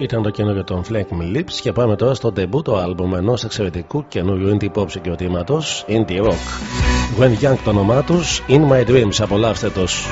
Ήταν το καινούριο των Flake Lips και πάμε τώρα στο debut το album ενός εξαιρετικού καινούριου indie pop συγκροτήματος Indie Rock. When Young το όνομά τους In My Dreams. Απολαύστε τους.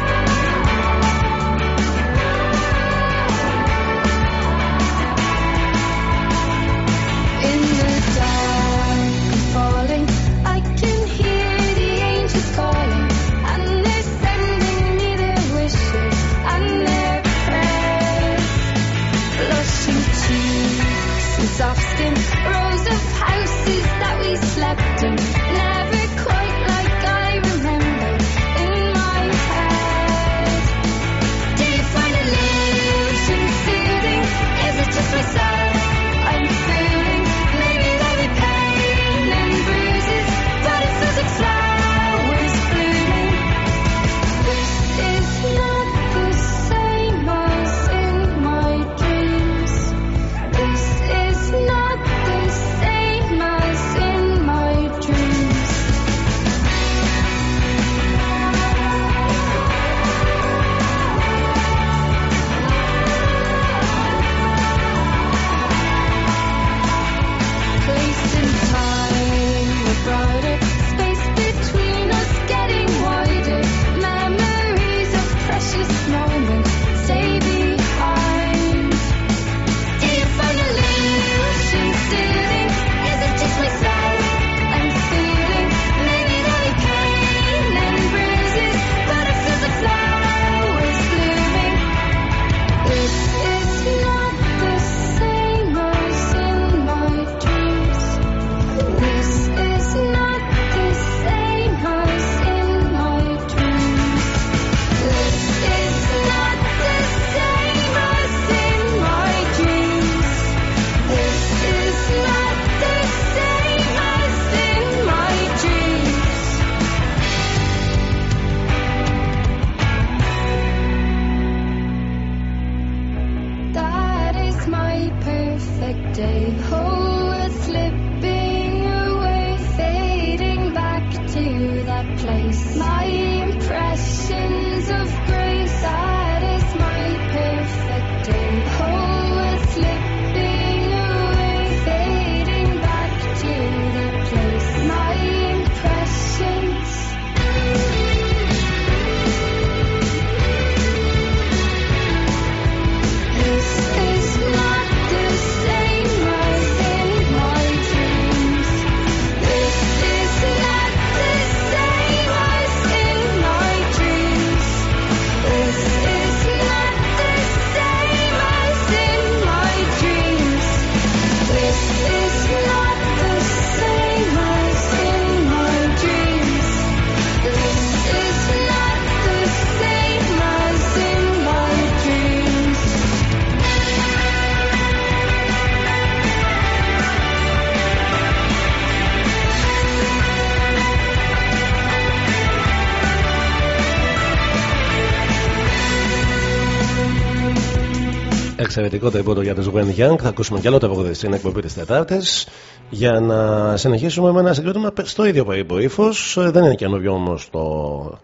εξαιρετικό τεμπούτο για τους Gwen Young. Θα ακούσουμε και άλλο τραγούδι στην εκπομπή της Τετάρτης. Για να συνεχίσουμε με ένα συγκρότημα στο ίδιο περίπου ύφος. Ε, δεν είναι καινούριο όμως το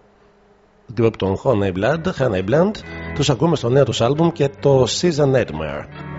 group των Honey Blood. Honey Blood. Τους ακούμε στο νέο τους άλμπουμ και το Season Nightmare.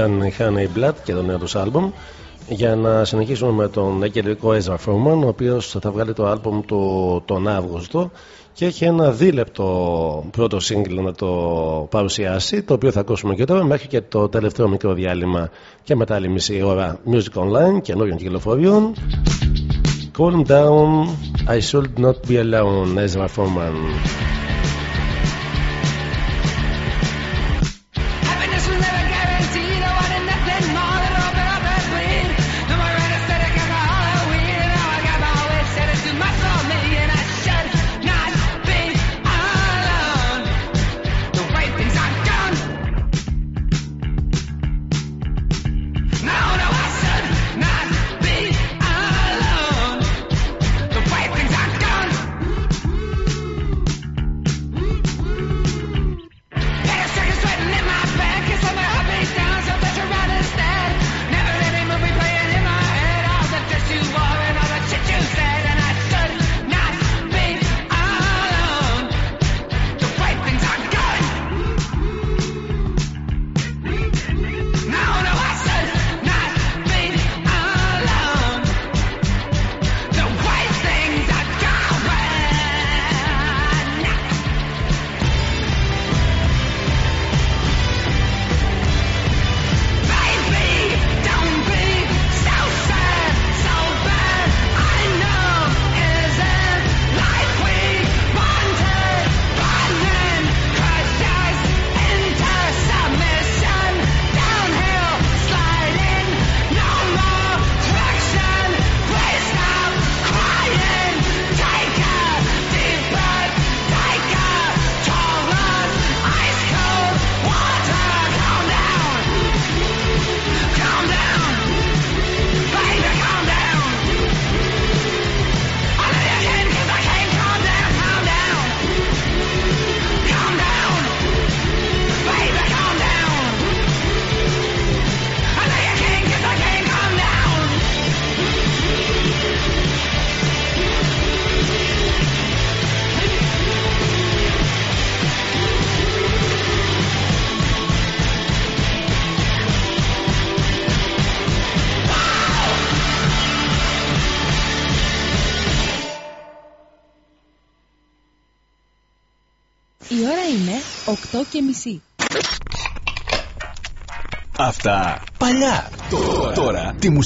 ήταν η Honey Blood και το νέο τους. Για να συνεχίσουμε με τον κεντρικό Ezra Furman, ο οποίος θα βγάλει το αλμπουμ του τον Αύγουστο και έχει ένα δίλεπτο πρώτο σύγκλι να το παρουσιάσει, το οποίο θα ακούσουμε και τώρα μέχρι και το τελευταίο μικρό διάλειμμα και μετά άλλη μισή ώρα Music Online καινούριων κυκλοφοριών. Calm down, I should not be alone, Ezra Furman.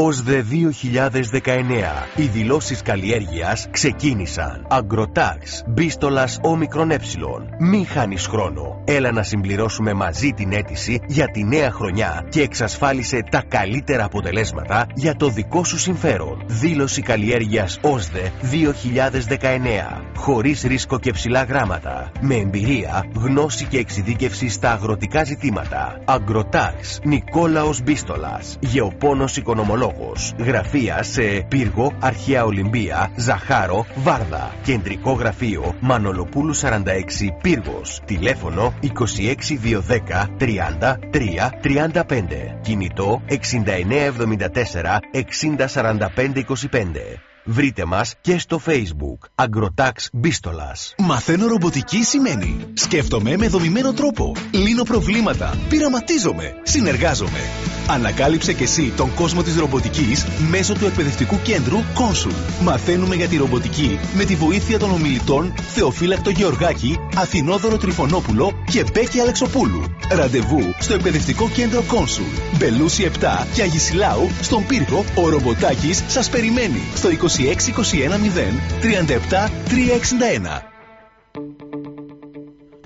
ΟΣΔΕ 2019. Οι δηλώσεις καλλιέργειας ξεκίνησαν. Αγκροτάξ, μπίστολας όμικρον ε. Μην χάνεις χρόνο. Έλα να συμπληρώσουμε μαζί την αίτηση για τη νέα χρονιά και εξασφάλισε τα καλύτερα αποτελέσματα για το δικό σου συμφέρον. Δήλωση καλλιέργειας ΟΣΔΕ 2019. Χωρίς ρίσκο και ψηλά γράμματα. Με εμπειρία, γνώση και εξειδίκευση στα αγροτικά ζητήματα. Αγκροτάξ, Νικόλαος Μπίστολας. Γεωπόνος Οικονομολόγος. Γραφεία σε Πύργο, Αρχαία Ολυμπία, Ζαχάρο, Βάρδα. Κεντρικό γραφείο Μανολοπούλου 46 Πύργος. Τηλέφωνο 26210 30 3 35. Κινητό 6974 6045 25. Βρείτε μας και στο facebook Agrotax Μπίστολας. Μαθαίνω ρομποτική σημαίνει Σκέφτομαι με δομημένο τρόπο Λύνω προβλήματα Πειραματίζομαι Συνεργάζομαι Ανακάλυψε και εσύ τον κόσμο της ρομποτικής μέσω του εκπαιδευτικού κέντρου Consul. Μαθαίνουμε για τη ρομποτική με τη βοήθεια των ομιλητών Θεοφύλακτο Γεωργάκη, Αθηνόδωρο Τριφωνόπουλο και Μπέκη Αλεξοπούλου. Ραντεβού στο εκπαιδευτικό κέντρο Consul. Μπελούση 7 και Αγισιλάου στον πύργο ο Ρομποτάκης σας περιμένει στο 26210 37 361.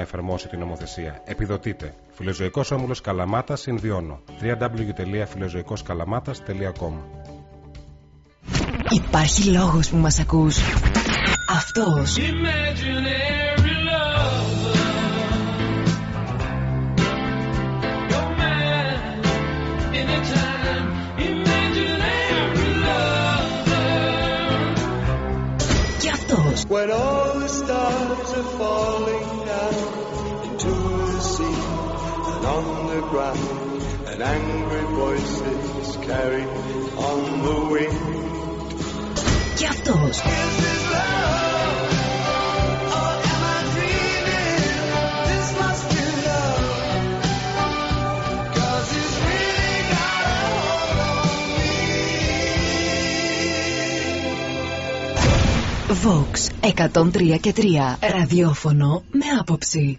να εφαρμόσει την νομοθεσία. Επιδοτείτε. Φιλοζωικός όμιλος Καλαμάτας συνδυώνω. www.φιλοζωικοσκαλαμάτα.com Υπάρχει λόγος που μας ακούς. Αυτός. Και αυτός. The ground, and angry voices carry on the wind. Και αυτός. This must be love, 'cause it's really got a hold on me. Vox 103 και 3. Ραδιόφωνο με άποψη.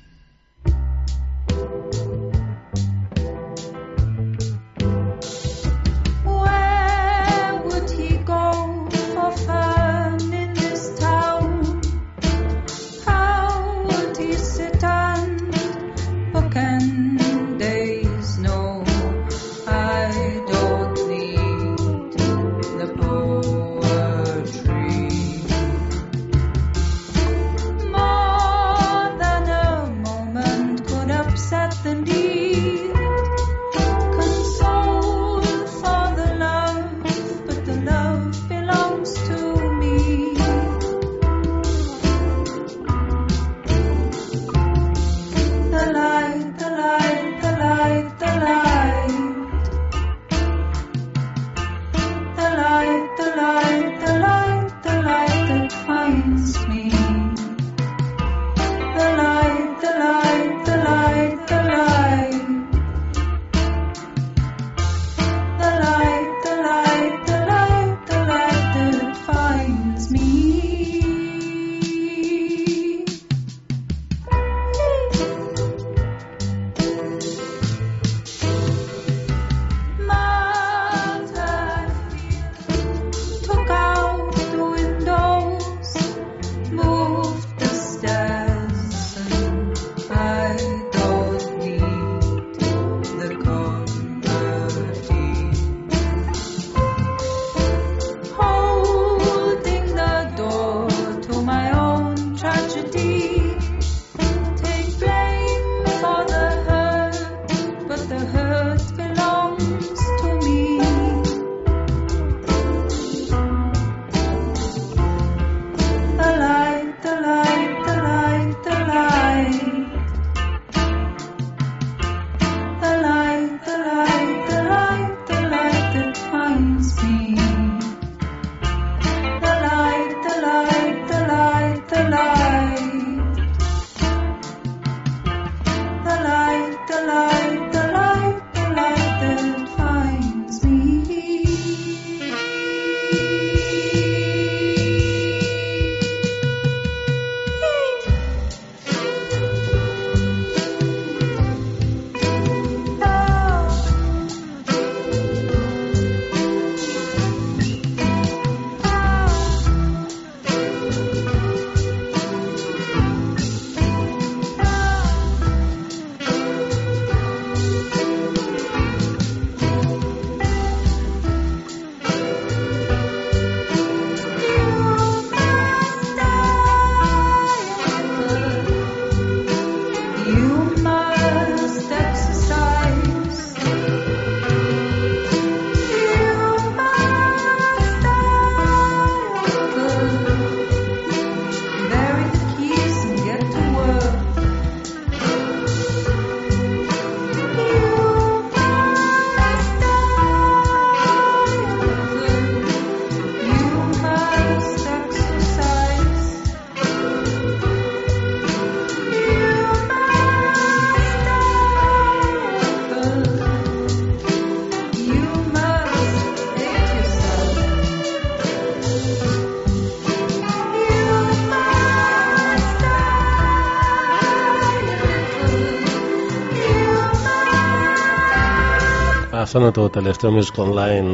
Αυτό είναι το τελευταίο Music Online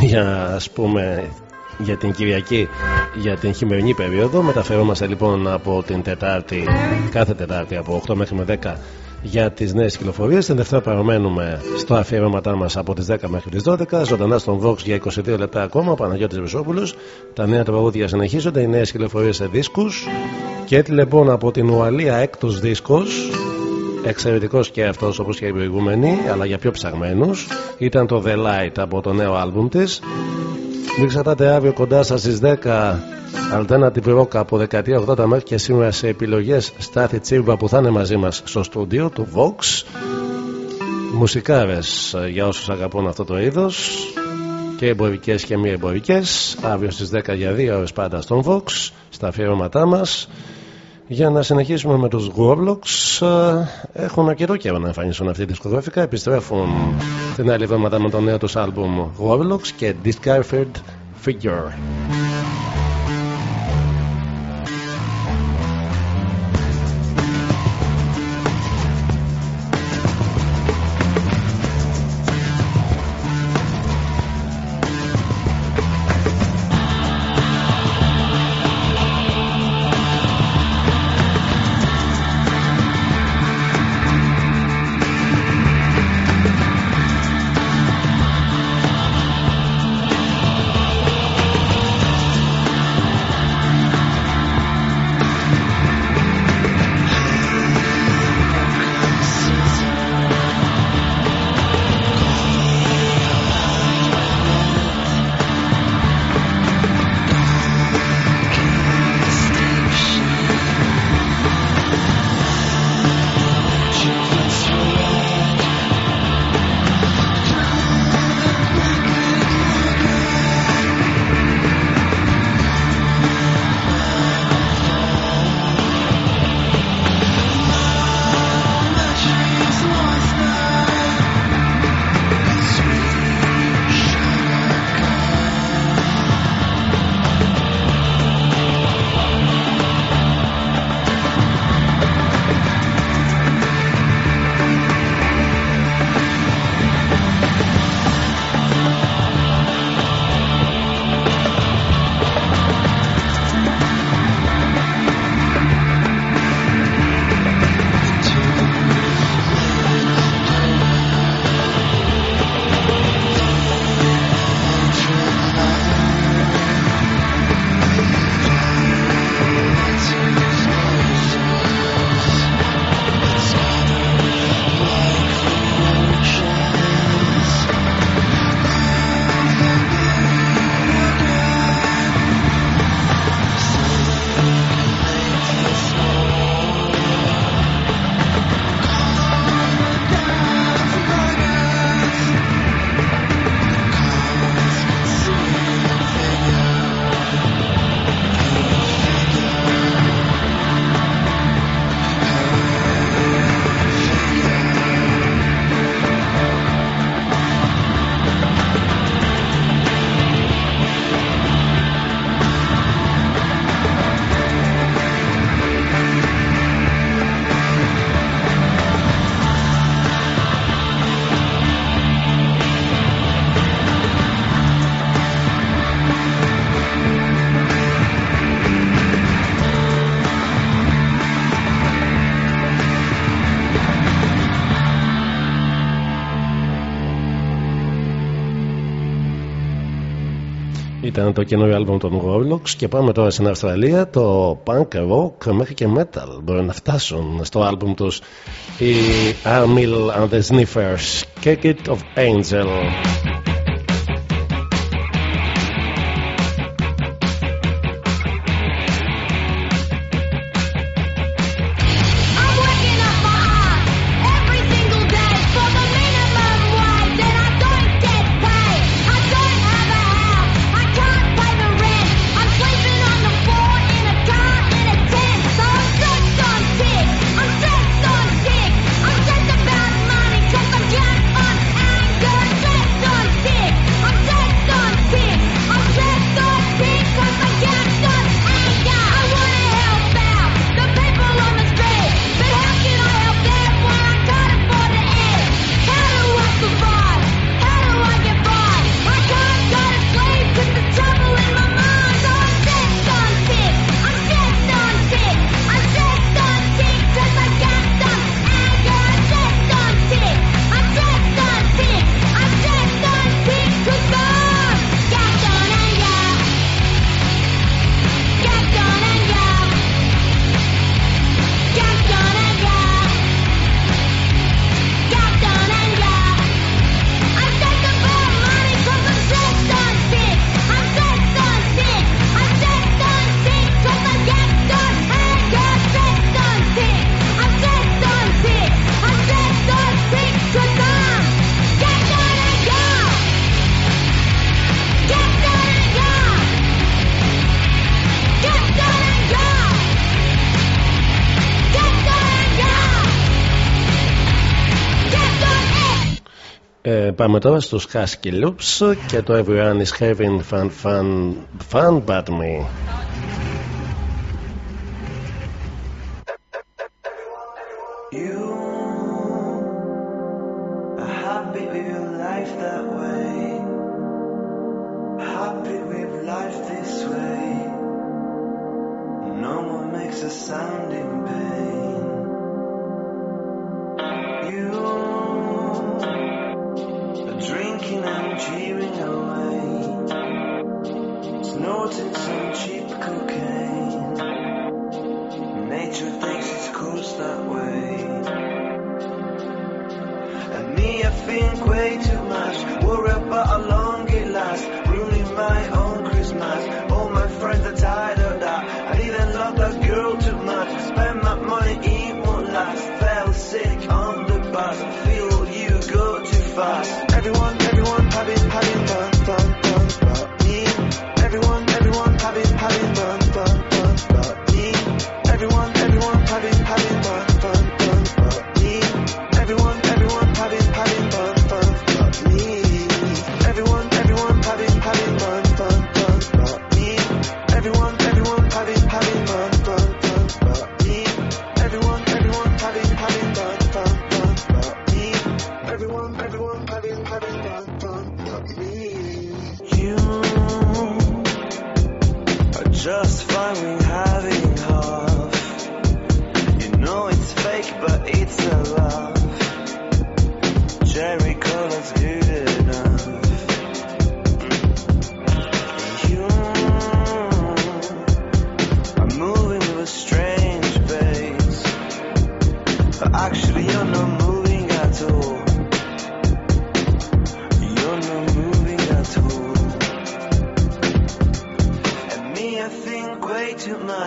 για ας πούμε για την Κυριακή για την χειμερινή περίοδο μεταφερόμαστε λοιπόν από την Τετάρτη κάθε Τετάρτη από 8 μέχρι με 10 για τις νέες κυκλοφορίες. Την Δευτέρα παραμένουμε στο αφιερώματά μας από τις 10 μέχρι τις 12. Ζωντανά στον Vox για 22 λεπτά ακόμα. Ο Παναγιώτης Βεσόπουλο. Τα νέα τραγούδια συνεχίζονται. Οι νέες κυκλοφορίες σε δίσκους. Και έτσι λοιπόν από την Ουαλία έκτος δίσκος. Εξαιρετικός και αυτός όπως και οι προηγούμενοι, αλλά για πιο ψαγμένους. Ήταν το The Light από το νέο άλμπουμ της. Μην ξεχνάτε αύριο κοντά σας στις 10 Alternative Rock από δεκαετία 80 μέχρι και σήμερα σε επιλογές Στάθη Τσίμπα που θα είναι μαζί μας στο στούντιο του Vox. Μουσικάρες ε, για όσους αγαπούν αυτό το είδος και εμπορικές και μη εμπορικές. Αύριο στις 10 για 2 ώρες πάντα στον Vox στα αφιερώματά μας για να συνεχίσουμε με τους Warlocks ε, έχουν αρκετό καιρό να εμφανίσουν αυτή τη δισκογραφικά. Επιστρέφουν την άλλη εβδομάδα με το νέο τους άλμπουμ Warlocks και Discovered Figure Ήταν το καινούριο άλμπομ των Warlocks και πάμε τώρα στην Αυστραλία. Το punk rock μέχρι και metal μπορεί να φτάσουν στο άλμπομ τους. Οι Armil and the Sniffers. Kick It of Angel πάμε τώρα στους Husky Loops και το Everyone is having fun fun fun but me. cocaine. Nature takes it's course that way. And me, I think way too much. Worry how long it lasts. Ruining my own.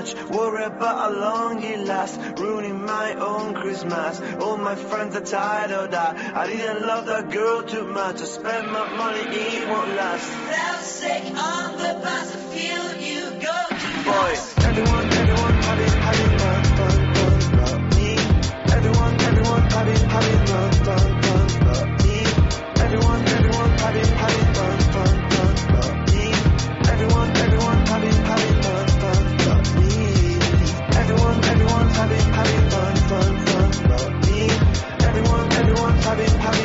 much worry about how long it lasts Ruining my own Christmas All my friends are tired of that I didn't love that girl too much I spent my money, it won't last Fell sick on the bus, I feel you go to Boy, everyone, everyone, party, party, fun, fun, fun, fun. me Everyone, everyone, party, party, fun, love I've been,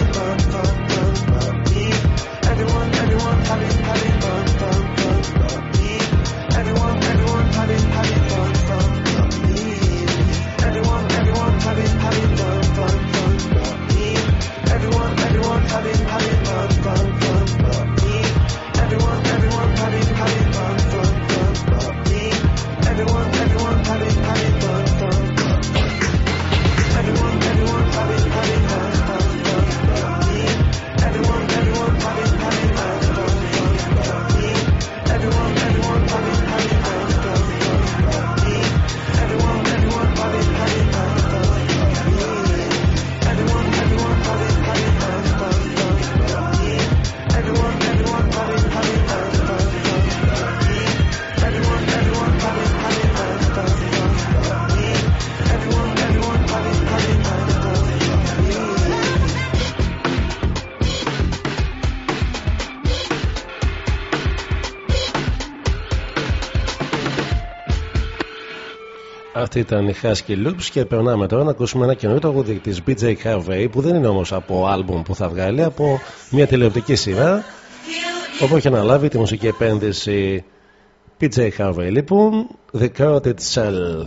Αυτή ήταν η Husky Loops και περνάμε τώρα να ακούσουμε ένα καινούριο τραγούδι της BJ Harvey που δεν είναι όμως από άλμπουμ που θα βγάλει, από μια τηλεοπτική σειρά όπου έχει αναλάβει τη μουσική επένδυση BJ Harvey. Λοιπόν, The Crowded Cell.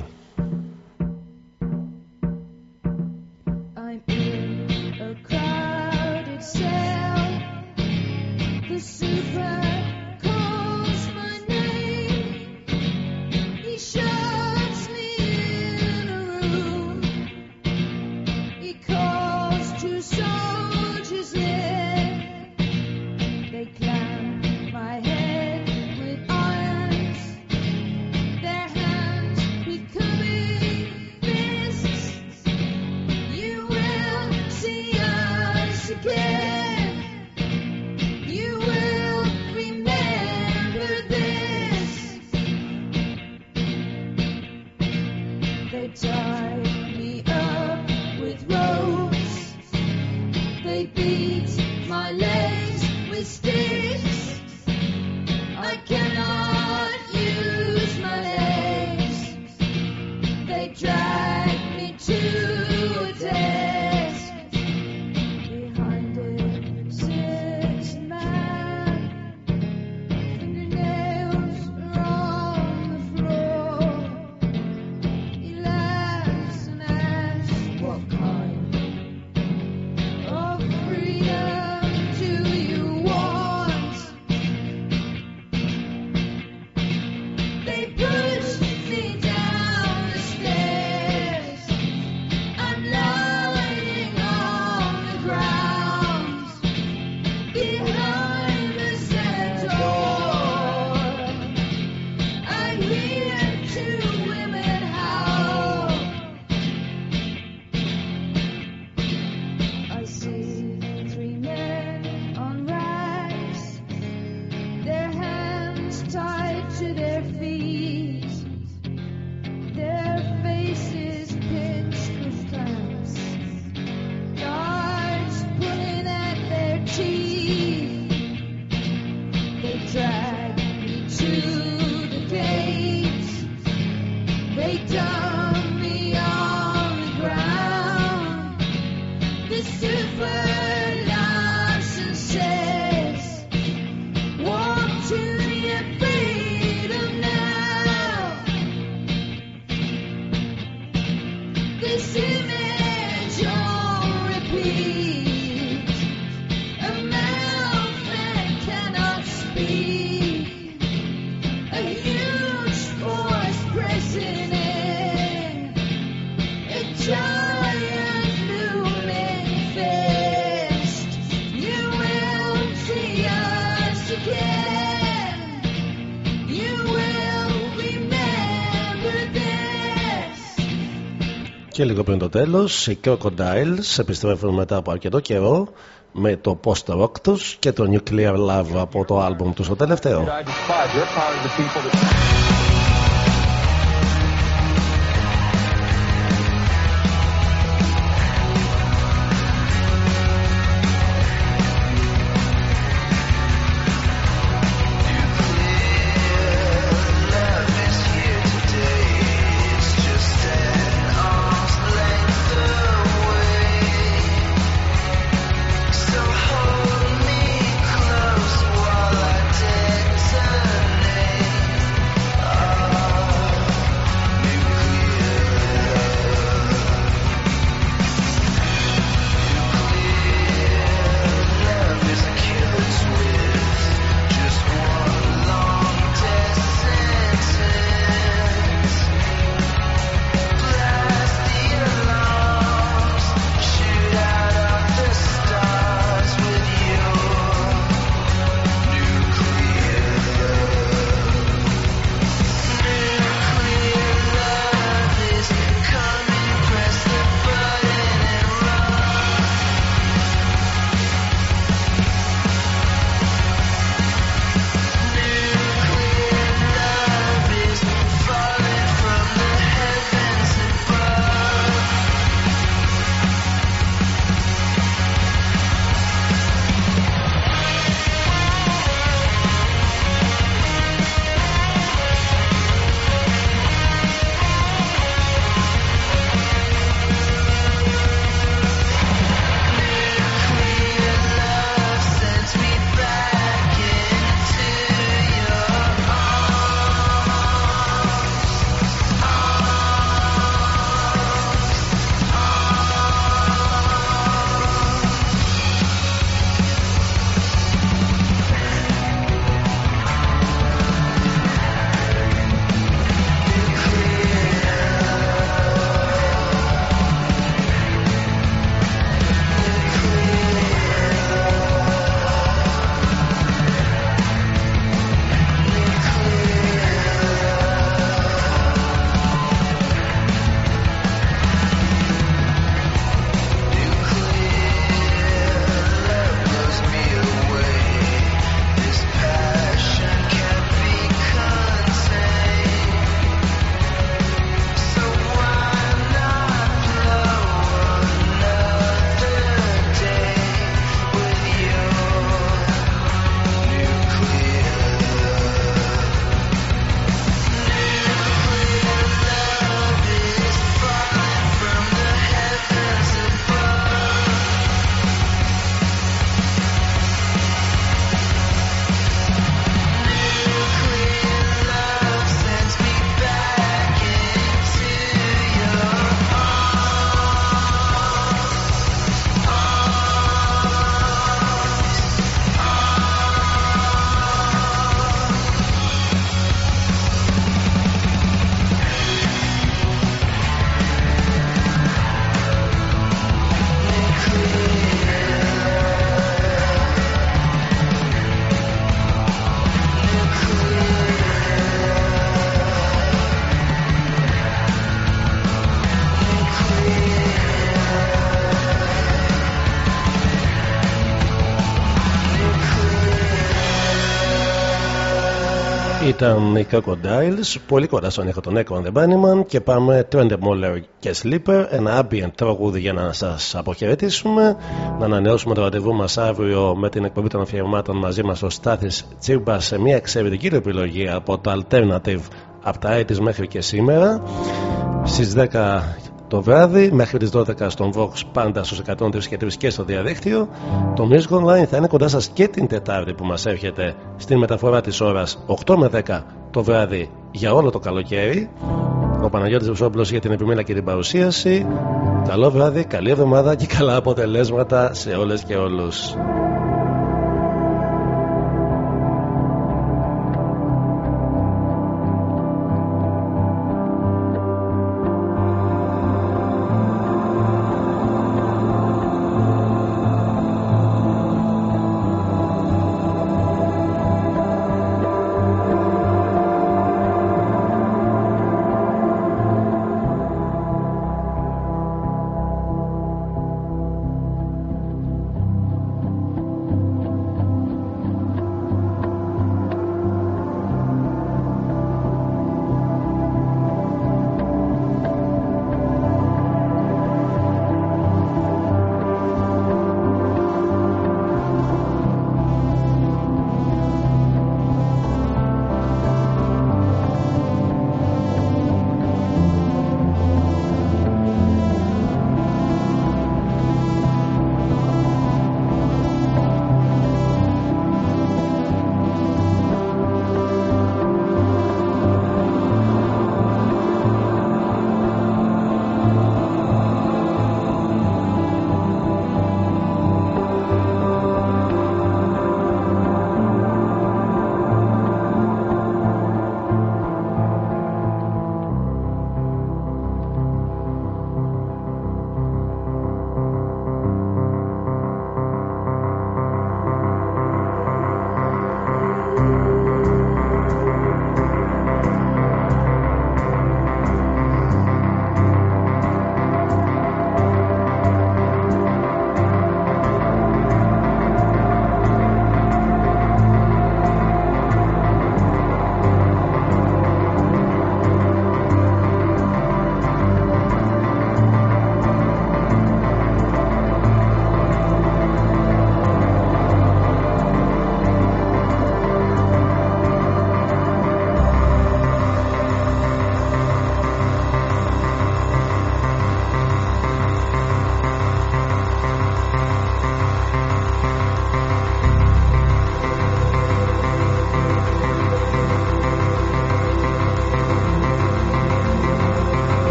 Το τέλος, οι Crocodiles επιστρέφουν μετά από αρκετό καιρό με το post rock του και το Nuclear Love από το album τους το τελευταίο. Ήταν οι Crocodiles, πολύ κοντά στον ήχο των Echo and the Bunnyman και πάμε Trent Moller και Sleeper, ένα ambient τραγούδι για να σας αποχαιρετήσουμε, να ανανεώσουμε το ραντεβού μας αύριο με την εκπομπή των αφιερωμάτων μαζί μας ο Στάθης Τσίμπας σε μια εξαιρετική επιλογή από το Alternative από τα έτη μέχρι και σήμερα. Στις 10 το βράδυ μέχρι τις 12 στον Vox πάντα στους 103 και 3 και στο διαδίκτυο. Το Music Online θα είναι κοντά σας και την Τετάρτη που μας έρχεται στην μεταφορά της ώρας 8 με 10 το βράδυ για όλο το καλοκαίρι. Ο Παναγιώτης Βουσόπουλος για την επιμέλεια και την παρουσίαση. Καλό βράδυ, καλή εβδομάδα και καλά αποτελέσματα σε όλες και όλους.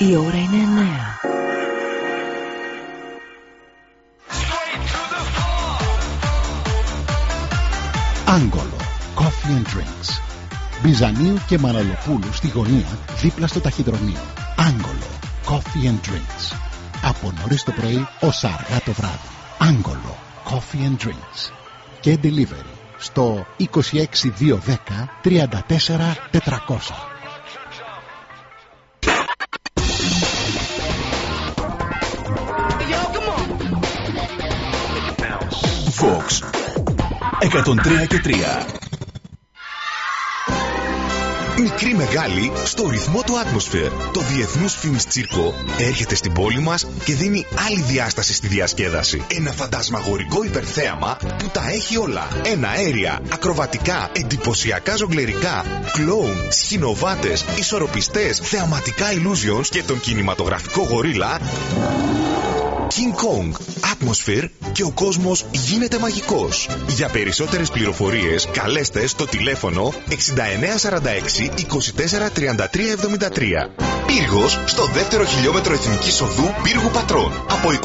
Η ώρα είναι 9. Άγγολο. Coffee and Drinks. Μπιζανίου και Μαναλοπούλου στη γωνία δίπλα στο ταχυδρομείο. Άγγολο. Coffee and Drinks. Από νωρίς το πρωί ως αργά το βράδυ. Άγγολο. Coffee and Drinks. Και delivery στο 26210 34 Vox 103 και 3 Μικρή μεγάλη στο ρυθμό του Atmosphere. Το διεθνούς Films Τσίρκο έρχεται στην πόλη μας και δίνει άλλη διάσταση στη διασκέδαση. Ένα φαντασμαγορικό υπερθέαμα που τα έχει όλα. Ένα αέρια, ακροβατικά, εντυπωσιακά ζογκλερικά, κλόουν, σχηνοβάτες, ισορροπιστές, θεαματικά illusions και τον κινηματογραφικό γορίλα King Kong, Atmosphere και ο κόσμος γίνεται μαγικός. Για περισσότερες πληροφορίες καλέστε στο τηλέφωνο 6946 24 33 73. Πύργος στο δεύτερο χιλιόμετρο εθνικής οδού Πύργου Πατρών από 24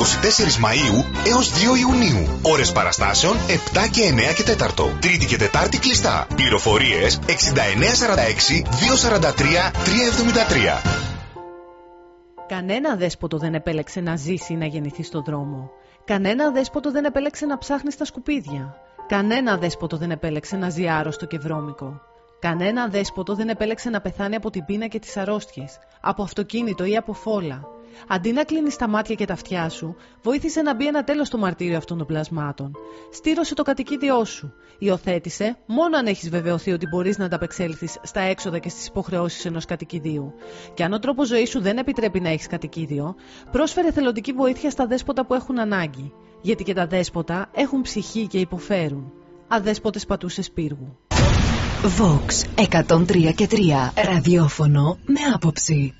Μαΐου έως 2 Ιουνίου. Ώρες παραστάσεων 7 και 9 και 4. Τρίτη και Τετάρτη κλειστά. Πληροφορίες 6946 243 373. Κανένα δέσποτο δεν επέλεξε να ζήσει ή να γεννηθεί στον δρόμο. Κανένα δέσποτο δεν επέλεξε να ψάχνει στα σκουπίδια. Κανένα δέσποτο δεν επέλεξε να ζει άρρωστο και βρώμικο. Κανένα δέσποτο δεν επέλεξε να πεθάνει από την πείνα και τις αρρώστιες, από αυτοκίνητο ή από φόλα. Αντί να κλείνεις τα μάτια και τα αυτιά σου, βοήθησε να μπει ένα τέλος στο μαρτύριο αυτών των πλασμάτων. Στήρωσε το κατοικίδιό σου. Υιοθέτησε μόνο αν έχεις βεβαιωθεί ότι μπορείς να ανταπεξέλθεις στα έξοδα και στις υποχρεώσεις ενός κατοικιδίου. Και αν ο τρόπος ζωής σου δεν επιτρέπει να έχεις κατοικίδιο, πρόσφερε θελοντική βοήθεια στα δέσποτα που έχουν ανάγκη. Γιατί και τα δέσποτα έχουν ψυχή και υποφέρουν. Αδέσποτες πατούσες πύργου. Vox 103 και 3 ραδιόφωνο με άποψη.